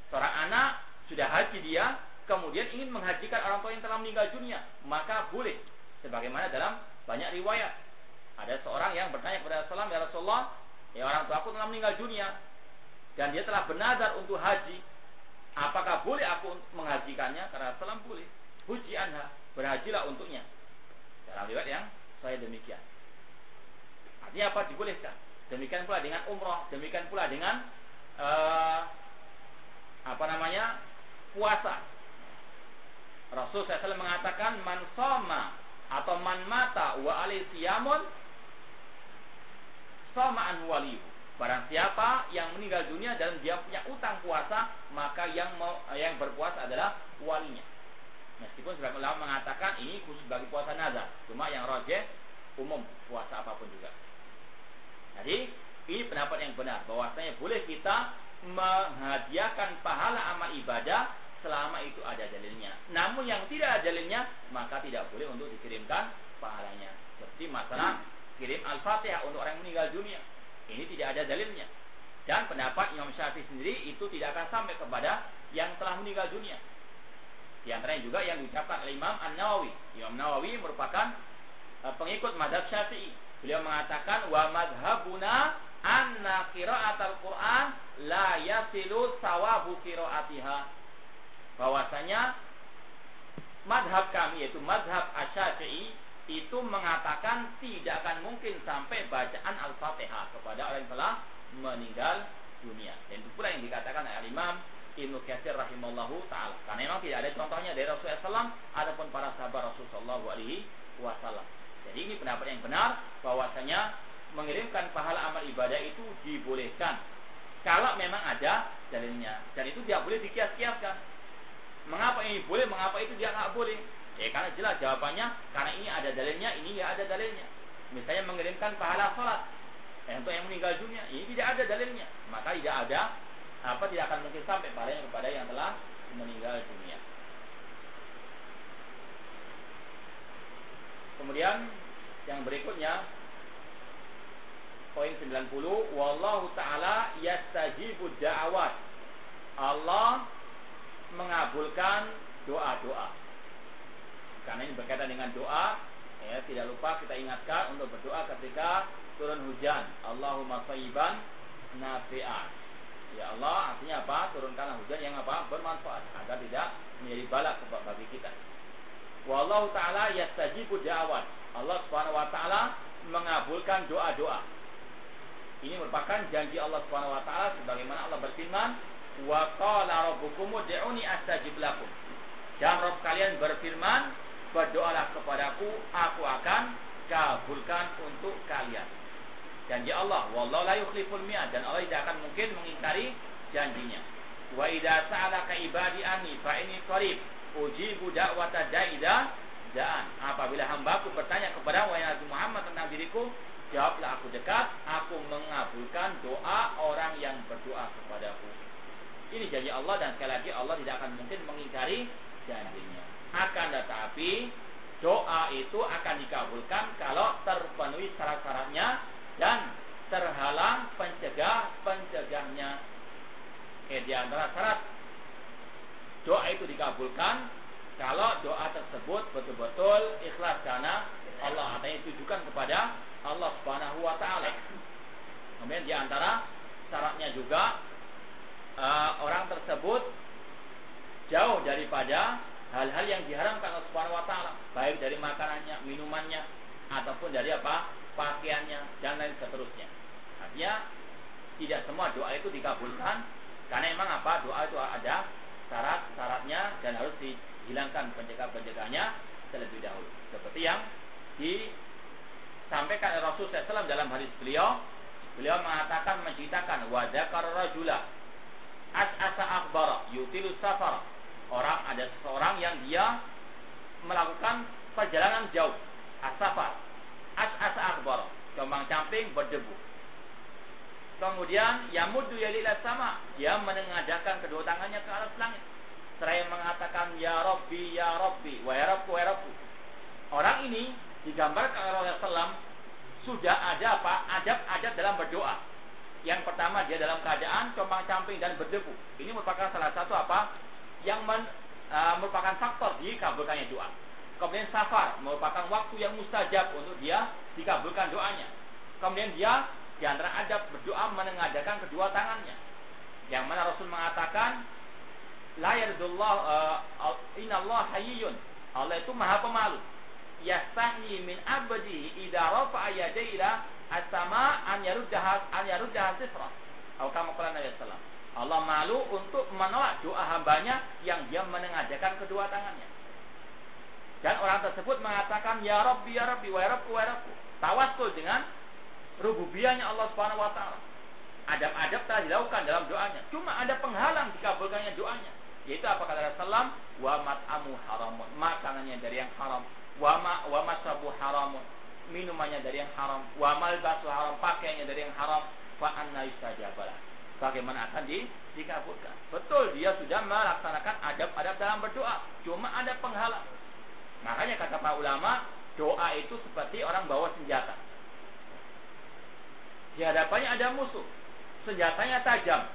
Seorang anak sudah haji dia, kemudian ingin menghajikan orang tua yang telah meninggal dunia, maka boleh. Sebagaimana dalam banyak riwayat. Ada seorang yang bertanya kepada Rasulullah, ya Rasulullah, ya orang tua aku telah meninggal dunia dan dia telah bernadar untuk haji. Apakah boleh aku menghajikannya? Karena salam boleh. Puji anha berhajilah untuknya. Dalam riwayat yang saya demikian. Artinya apa? Dibolehkan. Demikian pula dengan umroh demikian pula dengan uh, apa namanya puasa. Rasul SAW mengatakan man soma atau man mata wa alih siyamun sama'an wali. Barang siapa yang meninggal dunia dan dia punya utang puasa, maka yang mau, yang berpuasa adalah walinya. Meskipun sebagian ulama mengatakan ini khusus bagi puasa nazar, cuma yang rojeh umum puasa apa pun juga. Jadi ini pendapat yang benar bahwasanya boleh kita menghadiahkan pahala amal ibadah selama itu ada dalilnya. Namun yang tidak ada dalilnya maka tidak boleh untuk dikirimkan pahalanya. Seperti masalah kirim Al-Fatihah untuk orang yang meninggal dunia. Ini tidak ada dalilnya. Dan pendapat Imam Syafi'i sendiri itu tidak akan sampai kepada yang telah meninggal dunia. Di antaranya juga yang diucapkan oleh Imam An-Nawawi. Imam Nawawi merupakan uh, pengikut madhab Syafi'i. Beliau mengatakan wa madhabuna anna qira'at al-Qur'an la yasilu sawabu qira'atiha. Bahwasanya madhab kami yaitu madhab Asy-Syafi'i itu mengatakan tidak akan mungkin sampai bacaan Al-Fatihah kepada orang yang telah meninggal dunia. Dan itu pula yang dikatakan oleh Imam Ibnu Katsir rahimallahu taala. Karena memang tidak ada contohnya dari Rasulullah SAW ataupun para sahabat Rasulullah alaihi wasallam. Jadi ini pendapat yang benar bahwasanya mengirimkan pahala amal ibadah itu dibolehkan kalau memang ada dalilnya dan itu tidak boleh dikias-kiaskan. Mengapa ini boleh, mengapa itu dia nggak boleh? Ya karena jelas jawabannya karena ini ada dalilnya, ini ya ada dalilnya. Misalnya mengirimkan pahala salat eh, untuk yang meninggal dunia, ini tidak ada dalilnya, maka tidak ada apa tidak akan mungkin sampai pahalanya kepada yang telah meninggal dunia. Kemudian yang berikutnya poin 90 wallahu taala yastajibu da'awat Allah mengabulkan doa-doa karena ini berkaitan dengan doa ya tidak lupa kita ingatkan untuk berdoa ketika turun hujan. Allahumma sayyiban nafi'an ya Allah artinya apa? Turunkanlah hujan yang apa? Bermanfaat agar tidak menjadi balak bagi kita. Wallahu taala yastajibu da'awat Allah Subhanahu wa taala mengabulkan doa-doa. Ini merupakan janji Allah Subhanahu wa taala sebagaimana Allah berfirman, "Wa qala rabbukum ud'uni astajib lakum." Dan Rabb kalian berfirman, "Berdoalah kepadaku, aku akan kabulkan untuk kalian." Janji Allah, "Wallahu la yukhliful mi'ad." Dan Allah tidak akan mungkin mengingkari janjinya. Wa idza sa'alaka ibadi anni fa inni qarib ujibu da'wata da'ida da'an. Apabila hambaku bertanya kepada wahai Nabi Muhammad tentang diriku, Jawablah aku dekat, aku mengabulkan doa orang yang berdoa kepadaku. Ini janji Allah dan sekali lagi Allah tidak akan mungkin mengingkari janjinya. Akan tetapi doa itu akan dikabulkan kalau terpenuhi syarat-syaratnya dan terhalang pencegah-pencegahnya. Eh, di antara syarat doa itu dikabulkan kalau doa tersebut betul-betul ikhlas karena Allah artinya ditujukan kepada Allah Subhanahu wa taala. Kemudian di antara syaratnya juga uh, orang tersebut jauh daripada hal-hal yang diharamkan Allah Subhanahu wa baik dari makanannya, minumannya ataupun dari apa? pakaiannya dan lain seterusnya. Artinya tidak semua doa itu dikabulkan karena memang apa? Doa itu ada syarat-syaratnya dan harus dihilangkan pencegah-pencegahnya terlebih dahulu. Seperti yang di sampaikan Rasul SAW dalam hadis beliau, beliau mengatakan menceritakan wadakar rajula as'asa akbar yutilu safar. Orang ada seseorang yang dia melakukan perjalanan jauh, asafar, as'asa akbar, kembang camping berdebu. Kemudian yamuddu yalila sama, dia menengadahkan kedua tangannya ke arah langit. Seraya mengatakan ya Rabbi ya Rabbi wa ya wa ya. Orang ini digambarkan oleh Rasulullah sudah ada apa? Adab-adab dalam berdoa. Yang pertama dia dalam keadaan compang camping dan berdebu. Ini merupakan salah satu apa? Yang men, uh, merupakan faktor dikabulkannya doa. Kemudian safar merupakan waktu yang mustajab untuk dia dikabulkan doanya. Kemudian dia di antara adab berdoa menengadakan kedua tangannya. Yang mana Rasul mengatakan la yardullah uh, inallah hayyun. Allah itu maha pemalu yastahi min abdi idza rafa'a yadayhi ila as-sama an yaruddaha an yaruddaha sifra. Atau kama qala Nabi sallallahu Allah malu untuk menolak doa hambanya yang dia menengadahkan kedua tangannya. Dan orang tersebut mengatakan ya Rabbi ya Rabbi wa Rabbi wa Rabbi. Tawasul dengan rububiyahnya Allah Subhanahu wa taala. Adab-adab telah dilakukan dalam doanya. Cuma ada penghalang dikabulkannya doanya. Yaitu apa kata Rasulullah? Wa mat'amu haramun. Makanannya dari yang haram wama wama sabu haram minumannya dari yang haram wamal basu haram pakaiannya dari yang haram fa anna yustajabala bagaimana akan di, dikabulkan. Betul dia sudah melaksanakan adab-adab dalam berdoa. Cuma ada penghalang. Makanya kata para ulama doa itu seperti orang bawa senjata. Di hadapannya ada musuh. Senjatanya tajam.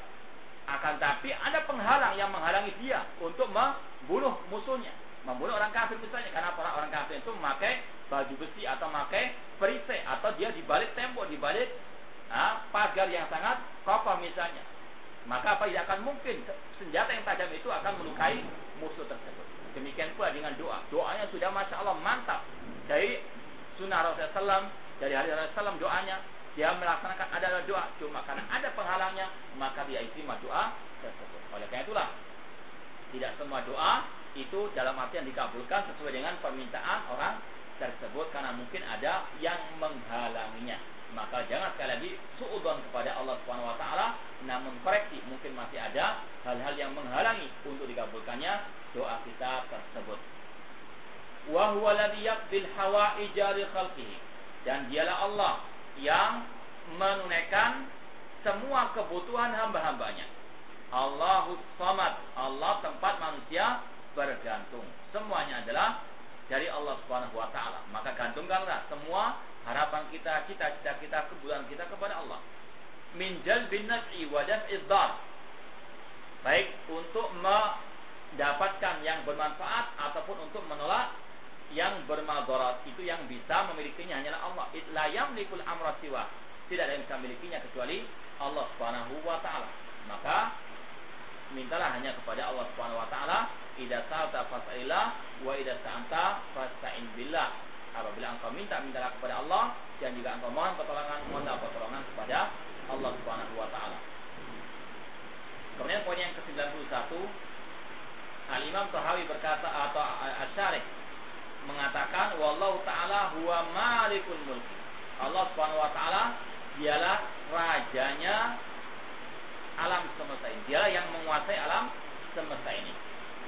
Akan tapi ada penghalang yang menghalangi dia untuk membunuh musuhnya. Membunuh orang kafir misalnya. Karena para orang kafir itu memakai baju besi atau memakai perisai. Atau dia di balik tembok di balik ah, pagar yang sangat kokoh misalnya. Maka apa tidak akan mungkin senjata yang tajam itu akan melukai musuh tersebut. Demikian pula dengan doa. Doanya sudah masya Allah mantap. Dari sunnah Rasulullah dari hari Rasulullah doanya dia melaksanakan adalah doa. Cuma karena ada penghalangnya maka dia istimewa doa tersebut. Oleh karena itulah tidak semua doa itu dalam artian dikabulkan sesuai dengan permintaan orang tersebut. Karena mungkin ada yang menghalanginya. Maka jangan sekali lagi suudzon kepada Allah Subhanahu wa taala namun koreksi mungkin masih ada hal-hal yang menghalangi untuk dikabulkannya doa kita tersebut. Wa huwa alladhi yaqdil khalqihi. Dan dialah Allah yang menunaikan semua kebutuhan hamba-hambanya. Allahus Samad, Allah tempat manusia bergantung. Semuanya adalah dari Allah Subhanahu wa taala. Maka gantungkanlah semua harapan kita, cita-cita kita, kebutuhan kita kepada Allah. Min jalbin naf'i wa daf'iz Baik untuk mendapatkan yang bermanfaat ataupun untuk menolak yang bermadarat. Itu yang bisa memilikinya hanyalah Allah. La yamlikul amra siwa. Tidak ada yang bisa memilikinya kecuali Allah Subhanahu wa taala. Maka mintalah hanya kepada Allah Subhanahu wa taala. Idza sa'alta fas'ilillah wa idza sta'anta fasta'in billah apabila engkau minta mintalah kepada Allah dan jika engkau mohon pertolongan mohonlah pertolongan kepada Allah Subhanahu wa taala. Kemudian poin yang ke-91 Al-Imam Tahawi berkata atau Asy-Syarih mengatakan wallahu taala huwa malikul mulk. Allah Subhanahu wa taala dialah rajanya alam semesta ini. Dialah yang menguasai alam semesta ini.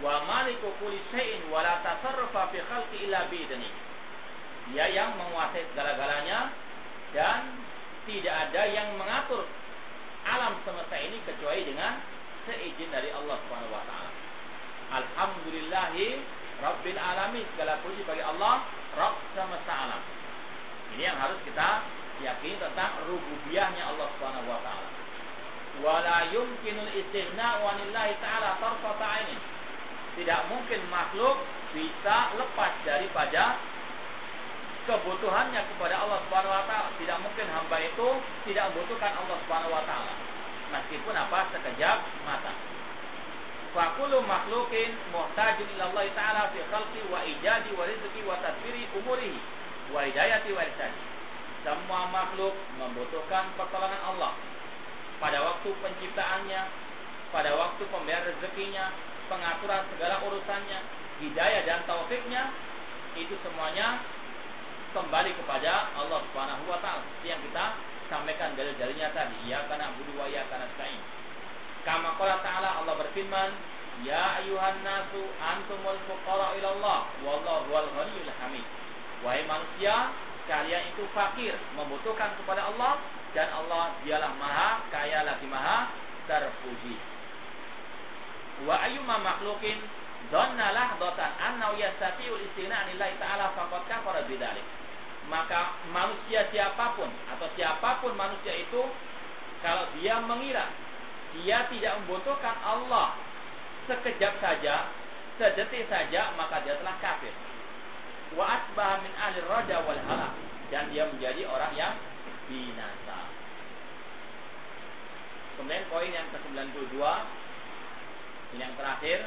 Wa maliku kulli syai'in wa la tasarrufa fi khalqi illa bi dia yang menguasai segala-galanya dan tidak ada yang mengatur alam semesta ini kecuali dengan seizin dari Allah Subhanahu wa taala. Alhamdulillahi rabbil alamin. Segala puji bagi Allah, Rabb semesta alam. Ini yang harus kita yakini tentang rububiyahnya Allah Subhanahu wa taala. Wala yumkinul istighna wa lillahi ta'ala tarfata Tidak mungkin makhluk bisa lepas daripada kebutuhannya kepada Allah Subhanahu wa taala. Tidak mungkin hamba itu tidak membutuhkan Allah Subhanahu wa taala. Meskipun apa sekejap mata. Fa kullu makhluqin muhtajun ila Allah taala fi khalqi wa ijadi wa rizqi wa tadbiri umurihi wa hidayati wa irsadi. Semua makhluk membutuhkan pertolongan Allah pada waktu penciptaannya, pada waktu pemberian rezekinya, pengaturan segala urusannya, hidayah dan taufiknya, itu semuanya kembali kepada Allah Subhanahu wa taala. Yang kita sampaikan dalil-dalilnya tadi, ya karena budu wa ya karena sa'in. Kama qala ta'ala Allah berfirman, Ya ayuhan nasu antumul fuqara ila Allah wallahu wal ghaniyyul hamid. Wahai manusia, kalian itu fakir, membutuhkan kepada Allah dan Allah dialah maha kaya lagi maha terpuji. Wa ayyuma makhluqin dhanna lahdatan annahu yastati'u istina anillahi ta'ala faqad kafara bidzalik maka manusia siapa pun atau siapa pun manusia itu kalau dia mengira dia tidak membutuhkan Allah sekejap saja, sedetik saja, maka dia telah kafir. Wa asbaha min ahli raja wal halak dan dia menjadi orang yang binasa. Kemudian poin yang ke-92 ini yang terakhir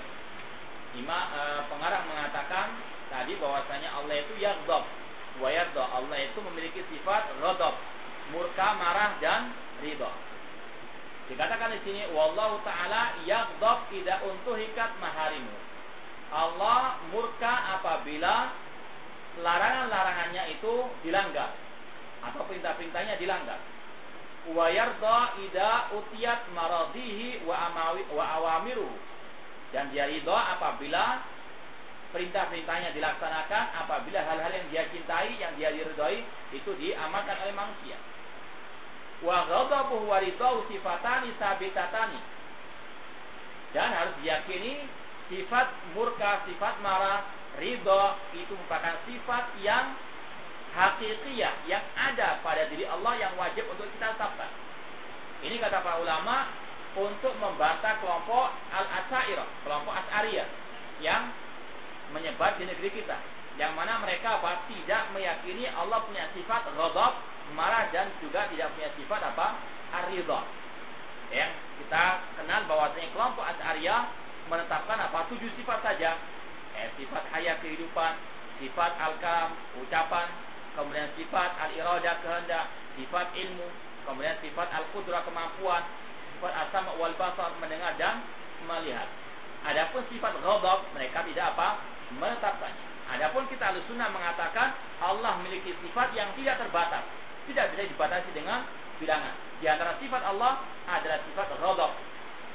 Ima, e, pengarang mengatakan tadi bahwasanya Allah itu yaghdab Wayadha Allah itu memiliki sifat ghadab, murka, marah dan ridha. Dikatakan di sini wallahu taala yaghdab idza untuhikat maharimu. Allah murka apabila larangan-larangannya itu dilanggar atau perintah-perintahnya dilanggar. Wa yarda idza utiyat maradihi wa wa awamiru. Dan dia ridha apabila perintah-perintahnya dilaksanakan apabila hal-hal yang dia cintai, yang dia diridhoi itu diamalkan oleh manusia. Wa ghadabuhu wa ridhahu sifatani sabitatani. Dan harus diyakini sifat murka, sifat marah, ridho itu merupakan sifat yang hakikiyah yang ada pada diri Allah yang wajib untuk kita tetapkan. Ini kata para ulama untuk membantah kelompok al-Asy'ariyah, kelompok Asy'ariyah yang menyebar di negeri kita. Yang mana mereka apa? Tidak meyakini Allah punya sifat ghadab marah dan juga tidak punya sifat apa? Aridha yang kita kenal bahwasanya kelompok Asy'ariyah menetapkan apa? Tujuh sifat saja. Eh, sifat hayat kehidupan sifat al-kalam ucapan kemudian sifat al-iradah kehendak sifat ilmu kemudian sifat al-qudrah kemampuan sifat asam wal basar mendengar dan melihat. Adapun sifat ghadab mereka tidak apa menetapkannya. Adapun kita sunnah mengatakan Allah memiliki sifat yang tidak terbatas, tidak bisa dibatasi dengan bilangan. Di antara sifat Allah adalah sifat ghadab.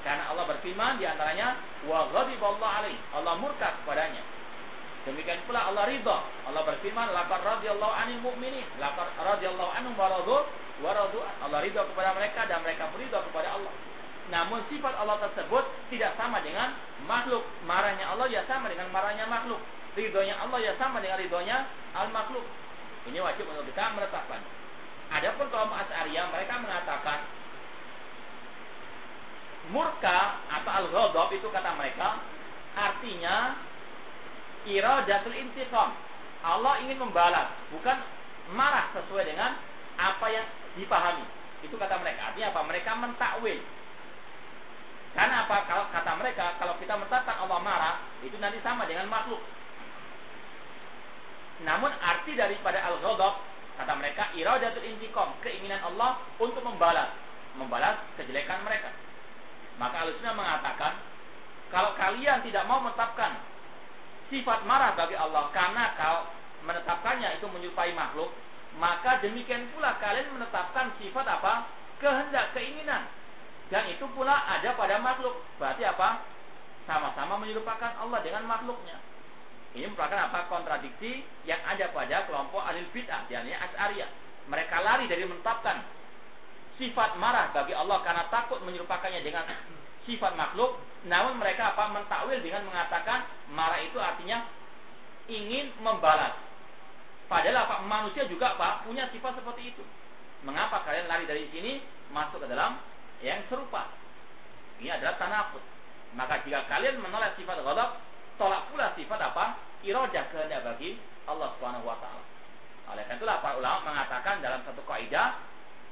Karena Allah berfirman di antaranya wa ghadiballahu alaih. Allah murka kepadanya. Demikian pula Allah ridha. Allah berfirman laqad radhiyallahu 'anil mu'minin. Laqad radhiyallahu anhum wa radu wa radu. Allah ridha kepada mereka dan mereka ridha kepada Allah. Namun sifat Allah tersebut tidak sama dengan makhluk. Marahnya Allah ya sama dengan marahnya makhluk. Ridhonya Allah ya sama dengan ridhonya al makhluk. Ini wajib untuk kita menetapkan. Adapun kelompok Asy'ariyah mereka mengatakan murka atau al-ghadab itu kata mereka artinya iradatul intiqam. Allah ingin membalas, bukan marah sesuai dengan apa yang dipahami. Itu kata mereka. Artinya apa? Mereka mentakwil. Karena apa? Kalau kata mereka, kalau kita menetapkan Allah marah, itu nanti sama dengan makhluk. Namun arti daripada al-ghadab kata mereka iradatul intiqam, keinginan Allah untuk membalas, membalas kejelekan mereka. Maka Al-Sunnah mengatakan, kalau kalian tidak mau menetapkan sifat marah bagi Allah karena kalau menetapkannya itu menyerupai makhluk, maka demikian pula kalian menetapkan sifat apa? Kehendak, keinginan. Dan itu pula ada pada makhluk. Berarti apa? Sama-sama menyerupakan Allah dengan makhluknya. Ini merupakan apa? Kontradiksi yang ada pada kelompok alil bid'ah, yakni Asy'ariyah. Mereka lari dari menetapkan sifat marah bagi Allah karena takut menyerupakannya dengan [coughs] sifat makhluk, namun mereka apa? Mentakwil dengan mengatakan marah itu artinya ingin membalas. Padahal apa? Manusia juga apa? Punya sifat seperti itu. Mengapa kalian lari dari sini masuk ke dalam yang serupa? Ini adalah tanakut. Maka jika kalian menolak sifat ghadab, tolak pula sifat apa? Iradah kehendak bagi Allah Subhanahu wa taala. Oleh karena itulah para ulama mengatakan dalam satu kaidah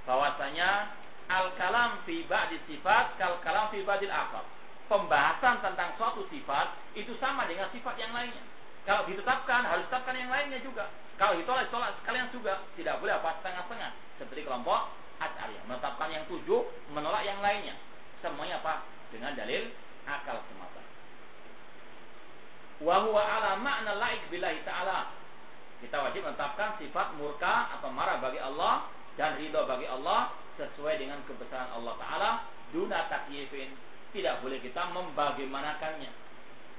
bahwasanya al-kalam fi ba'di sifat kal kalam fi ba'dil akhar. Pembahasan tentang suatu sifat itu sama dengan sifat yang lainnya. Kalau ditetapkan harus tetapkan yang lainnya juga. Kalau ditolak ditolak sekalian juga. Tidak boleh apa setengah-setengah. Seperti kelompok Asy'ariyah menetapkan yang tujuh, menolak yang lainnya. Semuanya apa? Dengan dalil akal semata. Wa huwa ala ma'na laik billahi ta'ala. Kita wajib menetapkan sifat murka atau marah bagi Allah dan ridho bagi Allah sesuai dengan kebesaran Allah Ta'ala duna takyifin tidak boleh kita membagaimanakannya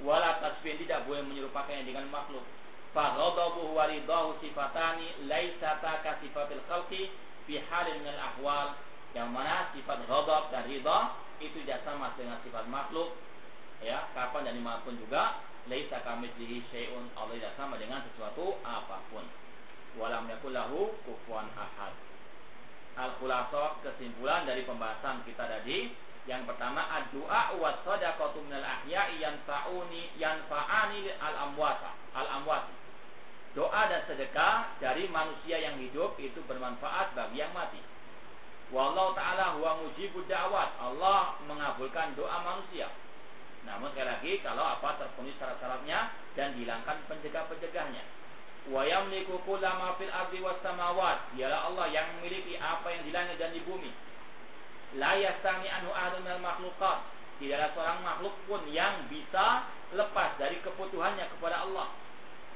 wala tasbih tidak boleh menyerupakannya dengan makhluk faghadabuhu wa ridahu sifatani laisata ka sifatil khalqi fi halin minal ahwal yang mana sifat ghadab dan ridha itu tidak sama dengan sifat makhluk ya kapan dan di mana pun juga laisa kamitslihi syai'un Allah tidak sama dengan sesuatu apa pun. Walam yakul lahu kufuwan ahad. Al-khulasa kesimpulan dari pembahasan kita tadi yang pertama ad-du'a wa sadaqatu minal ahya'i yanfa'uni yanfa'ani al-amwata al-amwat doa dan sedekah dari manusia yang hidup itu bermanfaat bagi yang mati. Wallahu taala huwa mujibud da'wat. Allah mengabulkan doa manusia. Namun sekali lagi kalau apa terpenuhi syarat-syaratnya dan dihilangkan pencegah-pencegahnya. Wa yamliku kullama fil ardi was samawat. Dialah Allah yang memiliki apa yang di langit dan di bumi. La yastami anhu ahadun minal makhluqat. Tidak ada seorang makhluk pun yang bisa lepas dari kebutuhannya kepada Allah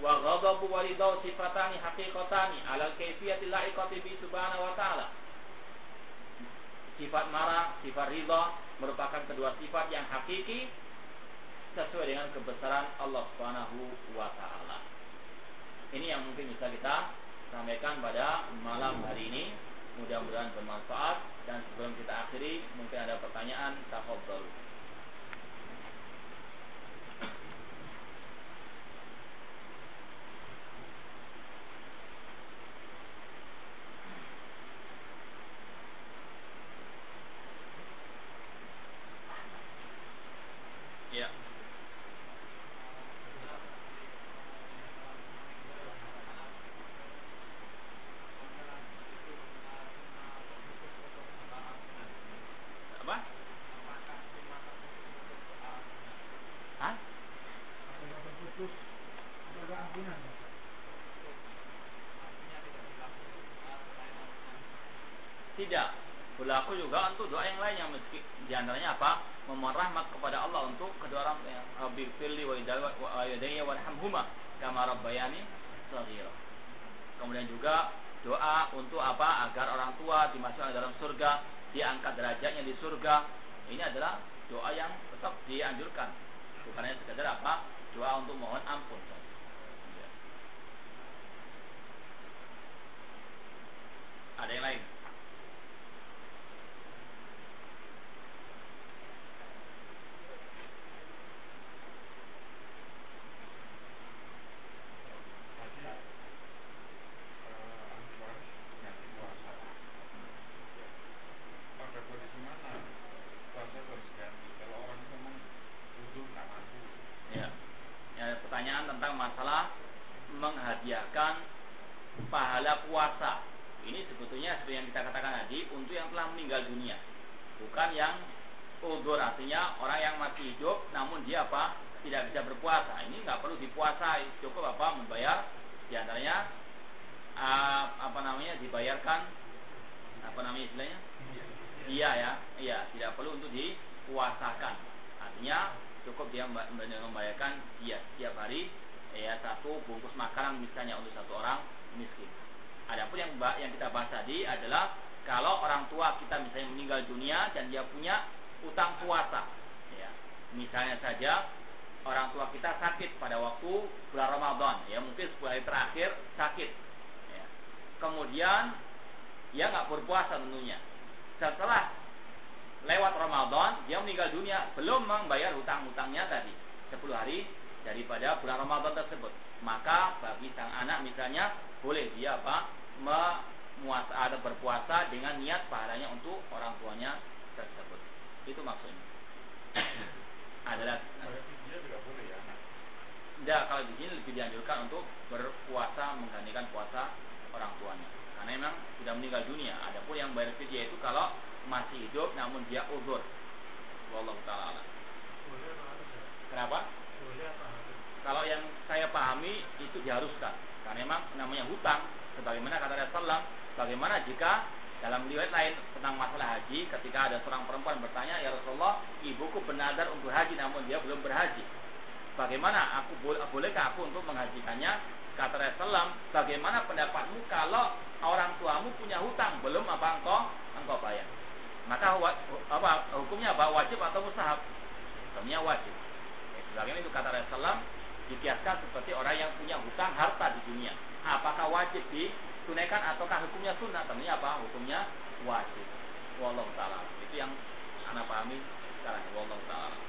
wa ghadabu wa ridau sifatani haqiqatani alal kayfiyati la'iqati bi subhanahu wa ta'ala sifat marah, sifat ridha merupakan kedua sifat yang hakiki sesuai dengan kebesaran Allah Subhanahu wa taala. Ini yang mungkin bisa kita sampaikan pada malam hari ini. Mudah-mudahan bermanfaat dan sebelum kita akhiri mungkin ada pertanyaan tafadhol. Ya. Apa? Hah? Tidak. Berlaku juga untuk doa yang lain yang meski di antaranya apa? Memohon rahmat kepada Allah untuk kedua orang yang firli wa yadayya warhamhuma kama rabbayani saghira. Kemudian juga doa untuk apa? Agar orang tua dimasukkan dalam surga, diangkat derajatnya di surga. Ini adalah doa yang tetap dianjurkan. Bukan hanya sekedar apa? Doa untuk mohon ampun. Ya. Ada yang lain? Haji, eh, tentang masalah menghadiahkan pahala puasa. Ini sebetulnya seperti yang kita katakan tadi untuk yang telah meninggal dunia. Bukan yang udur artinya orang yang masih hidup namun dia apa? tidak bisa berpuasa. Ini nggak perlu dipuasai, cukup apa membayar di antaranya uh, apa namanya dibayarkan apa namanya istilahnya? Iya ya, iya tidak perlu untuk dipuasakan. Artinya cukup dia membayarkan dia setiap hari ya satu bungkus makanan misalnya untuk satu orang miskin. Adapun yang yang kita bahas tadi adalah kalau orang tua kita misalnya meninggal dunia dan dia punya utang puasa, ya. Misalnya saja orang tua kita sakit pada waktu bulan Ramadan, ya mungkin 10 hari terakhir sakit. Ya. Kemudian dia berpuasa tentunya. Setelah lewat Ramadan, dia meninggal dunia, belum membayar hutang-hutangnya tadi 10 hari daripada bulan Ramadan tersebut. Maka bagi sang anak misalnya boleh dia apa? memuasa atau berpuasa dengan niat pahalanya untuk orang tuanya tersebut. Itu maksudnya. [coughs] Adalah tidak kalau di sini lebih dianjurkan untuk berpuasa menggantikan puasa orang tuanya. Karena memang sudah meninggal dunia. Adapun yang bayar fidyah itu kalau masih hidup namun dia uzur. Wallahu taala. Kenapa? Kalau yang saya pahami itu diharuskan. Karena memang namanya hutang sebagaimana kata Rasulullah, bagaimana jika dalam riwayat lain tentang masalah haji ketika ada seorang perempuan bertanya, "Ya Rasulullah, ibuku benar untuk haji namun dia belum berhaji." Bagaimana aku bolehkah aku untuk menghajikannya? Kata Rasulullah, bagaimana pendapatmu kalau orang tuamu punya hutang belum apa engkau engkau bayar? Maka apa hukumnya apa wajib atau mustahab? Hukumnya wajib. Ya, sebagaimana itu kata Rasulullah dikiaskan seperti orang yang punya hutang harta di dunia. Apakah wajib ditunaikan ataukah hukumnya sunnah? Tentunya apa? Hukumnya wajib. Wallahu taala. Itu yang anak pahami sekarang. Wallahu taala.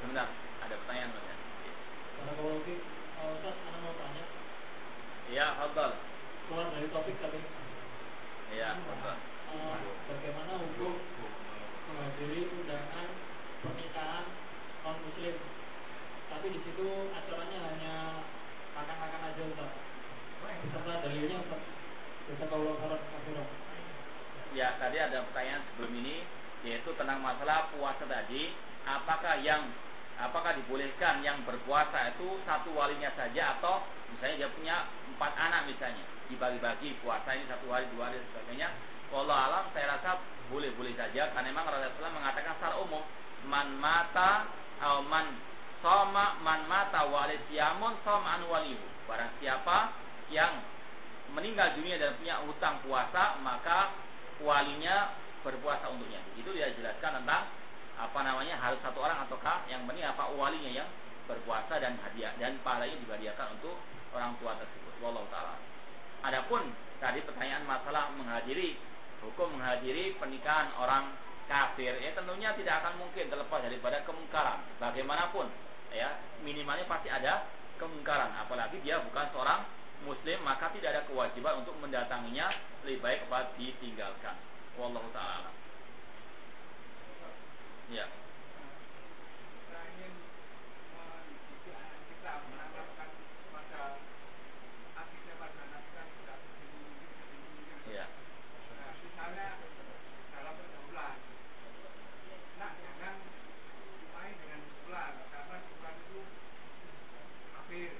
Sebentar, ada pertanyaan Mas. Kalau Ustaz, saya mau tanya. Iya, Fadal. Keluar dari topik tapi. Iya, Fadal. Uh, bagaimana hukum menghadiri undangan pernikahan non muslim tapi di situ acaranya hanya makan-makan aja Ustaz beserta dalilnya Ustaz bisa kalau Ya, tadi ada pertanyaan sebelum ini yaitu tentang masalah puasa tadi apakah yang apakah dibolehkan yang berpuasa itu satu walinya saja atau misalnya dia punya empat anak misalnya dibagi-bagi puasa ini satu hari dua hari sebagainya? Allah alam saya rasa boleh-boleh saja karena memang Rasulullah mengatakan secara umum man mata atau man soma man mata walid siamun soma anu walihu. Barang siapa yang meninggal dunia dan punya hutang puasa maka walinya berpuasa untuknya. Itu dia jelaskan tentang apa namanya? Harus satu orang ataukah yang penting apa? Walinya yang berpuasa dan hadiah. Dan pahalanya dihadiahkan untuk orang tua tersebut. Wallahu taala. Adapun tadi pertanyaan masalah menghadiri hukum menghadiri pernikahan orang kafir ya tentunya tidak akan mungkin terlepas daripada kemungkaran. Bagaimanapun ya minimalnya pasti ada kemungkaran. Apalagi dia bukan seorang muslim maka tidak ada kewajiban untuk mendatanginya. Lebih baik apa ditinggalkan. Wallahu taala Ya. Kita ingin mendidik anak kita menanamkan pada akhirnya pada anak kita tidak begini Ya. Nah, misalnya dalam pergaulan, nak jangan main dengan sebulan karena sebulan itu kafir.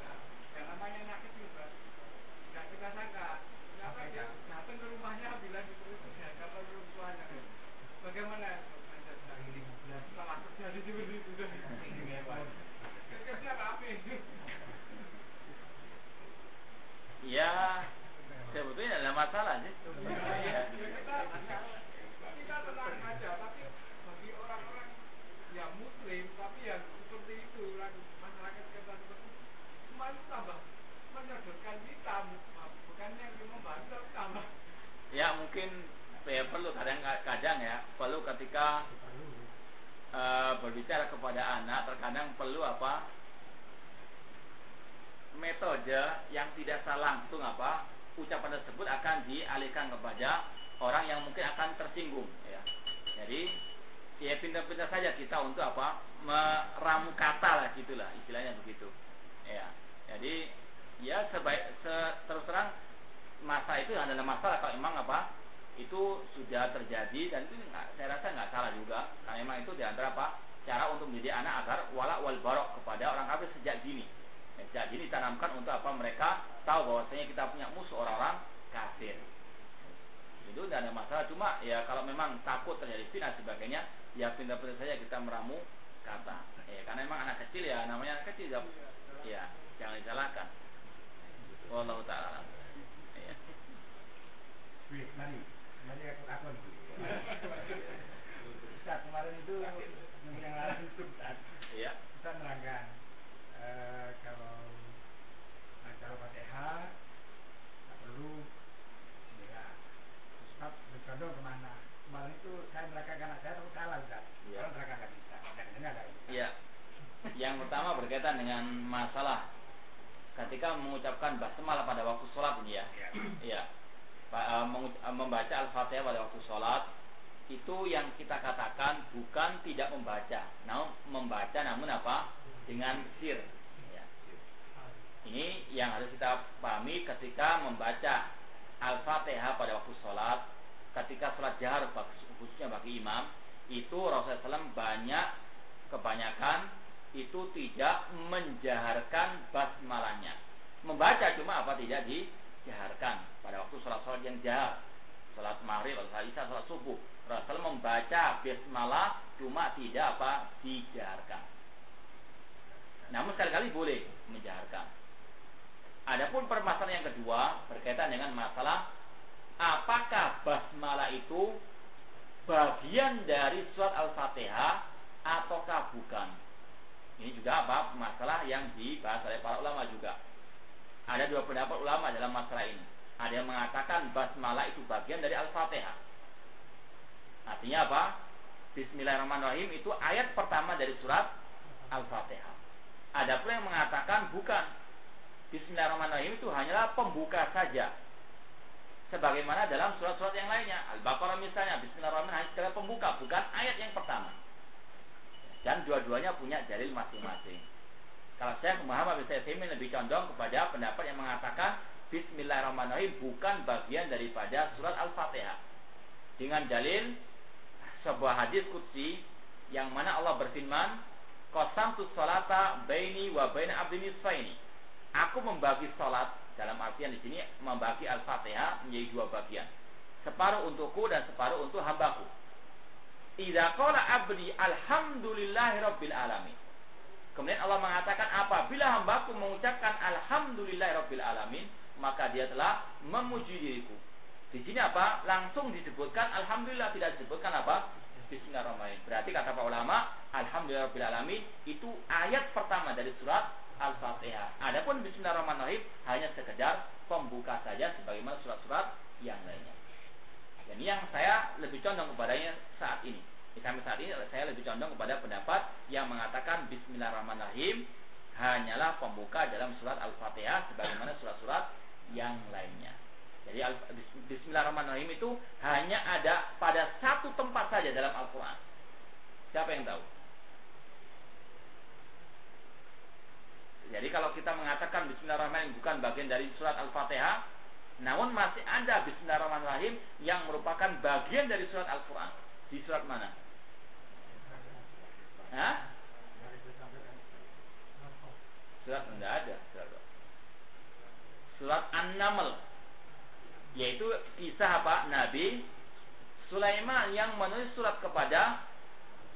Nah, yang namanya anak kecil, tidak kita sangka. Kenapa dia datang ke rumahnya bila disuruh jaga orang tuanya? Bagaimana? Ya, sebetulnya ada masalah sih. Ya. Kita, kita tenang aja, tapi bagi orang-orang yang muslim, tapi yang seperti itu, masyarakat kita seperti itu, itu tambah menyodorkan kita, bukan yang membantu, tapi tambah. Ya mungkin ya perlu kadang-kadang ya, perlu ketika e, berbicara kepada anak terkadang perlu apa metode yang tidak salah langsung apa ucapan tersebut akan dialihkan kepada orang yang mungkin akan tersinggung ya. Jadi ya pintar-pintar saja kita untuk apa meramu kata lah gitulah istilahnya begitu ya jadi ya sebaik se, terus terang masa itu adalah masalah kalau memang apa itu sudah terjadi dan itu enggak, saya rasa nggak salah juga karena memang itu di antara apa cara untuk menjadi anak agar wala wal barok kepada orang kafir sejak dini ya, sejak dini tanamkan untuk apa? Mereka tahu bahwasanya kita punya musuh orang-orang kafir. Itu tidak ada masalah. Cuma ya kalau memang takut terjadi fitnah sebagainya ya pintar-pintar saja kita meramu kata. Ya karena memang anak kecil ya namanya anak kecil ya, ya jangan disalahkan. Wallahu taala ya. Mari, mari aku. [laughs] Ustaz, kemarin itu yang larang itu Ustaz. Iya. Ustaz nerangkan eh, kalau acara Fatihah tak perlu bismillah. Ustaz bercondong ke mana? Itu saya salah Ustaz. Iya. Kalau Ustaz. Jangan dengar lagi. Iya. Yang pertama berkaitan dengan masalah ketika mengucapkan basmalah pada waktu sholat ini ya. Iya. Eh, membaca Al-Fatihah pada waktu sholat itu yang kita katakan bukan tidak membaca, namun membaca namun apa? Dengan sir. Ya. Ini yang harus kita pahami ketika membaca Al-Fatihah pada waktu sholat, ketika sholat jahar khususnya bagi imam, itu Rasulullah SAW banyak kebanyakan itu tidak menjaharkan basmalahnya. Membaca cuma apa tidak dijaharkan pada waktu sholat-sholat yang jahar. Sholat maghrib, sholat isya, sholat subuh. Rasul membaca basmalah cuma tidak apa dijaharkan. Namun sekali-kali boleh menjaharkan. Adapun permasalahan yang kedua berkaitan dengan masalah apakah basmalah itu bagian dari surat Al-Fatihah ataukah bukan. Ini juga apa? Masalah yang dibahas oleh para ulama juga. Ada dua pendapat ulama dalam masalah ini. Ada yang mengatakan basmalah itu bagian dari Al-Fatihah. Artinya apa? Bismillahirrahmanirrahim itu ayat pertama dari surat Al-Fatihah. Ada pula yang mengatakan bukan. Bismillahirrahmanirrahim itu hanyalah pembuka saja. Sebagaimana dalam surat-surat yang lainnya. Al-Baqarah misalnya, Bismillahirrahmanirrahim sekedar pembuka, bukan ayat yang pertama. Dan dua-duanya punya dalil masing-masing. Kalau saya Muhammad bin Saimin lebih condong kepada pendapat yang mengatakan Bismillahirrahmanirrahim bukan bagian daripada surat Al-Fatihah. Dengan dalil sebuah hadis kutsi yang mana Allah berfirman, "Qasamtu salata baini wa baina abdi nisfaini." Aku membagi salat dalam artian di sini membagi Al-Fatihah menjadi dua bagian. Separuh untukku dan separuh untuk hambaku. Idza qala abdi alhamdulillahi rabbil alamin. Kemudian Allah mengatakan apabila hambaku mengucapkan alhamdulillahi rabbil alamin, maka dia telah memuji diriku. Di sini apa? Langsung disebutkan alhamdulillah tidak disebutkan apa? Bismillahirrahmanirrahim. Berarti kata para ulama, alhamdulillah rabbil alamin itu ayat pertama dari surat Al-Fatihah. Adapun bismillahirrahmanirrahim hanya sekedar pembuka saja sebagaimana surat-surat yang lainnya. Dan yang saya lebih condong kepadanya saat ini. Sampai saat ini saya lebih condong kepada pendapat yang mengatakan Bismillahirrahmanirrahim hanyalah pembuka dalam surat Al-Fatihah sebagaimana surat-surat yang lainnya. Jadi Bismillahirrahmanirrahim itu hanya ada pada satu tempat saja dalam Al-Quran. Siapa yang tahu? Jadi kalau kita mengatakan Bismillahirrahmanirrahim bukan bagian dari surat Al-Fatihah, namun masih ada Bismillahirrahmanirrahim yang merupakan bagian dari surat Al-Quran. Di surat mana? Hah? Surat tidak ada. Surat, surat An-Naml. Yaitu kisah apa? Nabi Sulaiman yang menulis surat kepada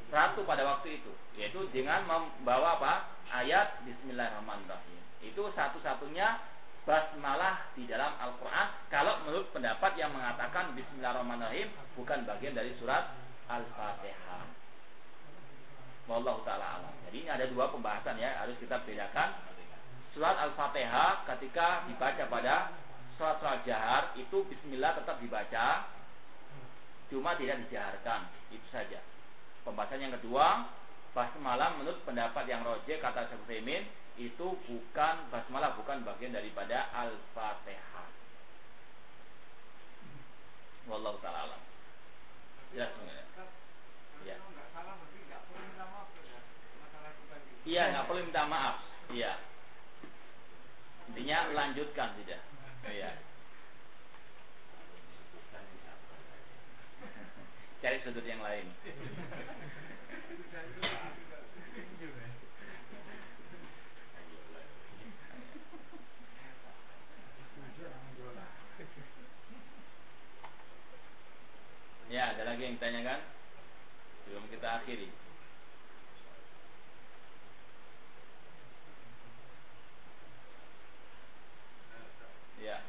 ratu pada waktu itu. Yaitu dengan membawa apa? Ayat Bismillahirrahmanirrahim. Itu satu-satunya basmalah di dalam Al-Quran kalau menurut pendapat yang mengatakan Bismillahirrahmanirrahim bukan bagian dari surat Al-Fatihah. Wallahu taala alam. Jadi ini ada dua pembahasan ya harus kita bedakan. Surat Al-Fatihah ketika dibaca pada surat-surat jahar itu Bismillah tetap dibaca, cuma tidak dijaharkan. Itu saja. Pembahasan yang kedua, basmalah menurut pendapat yang roje kata Syekh itu bukan basmalah bukan bagian daripada Al-Fatihah. Wallahu taala alam. Jelas ya. Ya. Iya, nggak perlu minta maaf. Iya. Intinya lanjutkan sudah. Iya. Cari sudut yang lain. [laughs] Ya, ada lagi yang ditanyakan? Sebelum kita akhiri. Ya.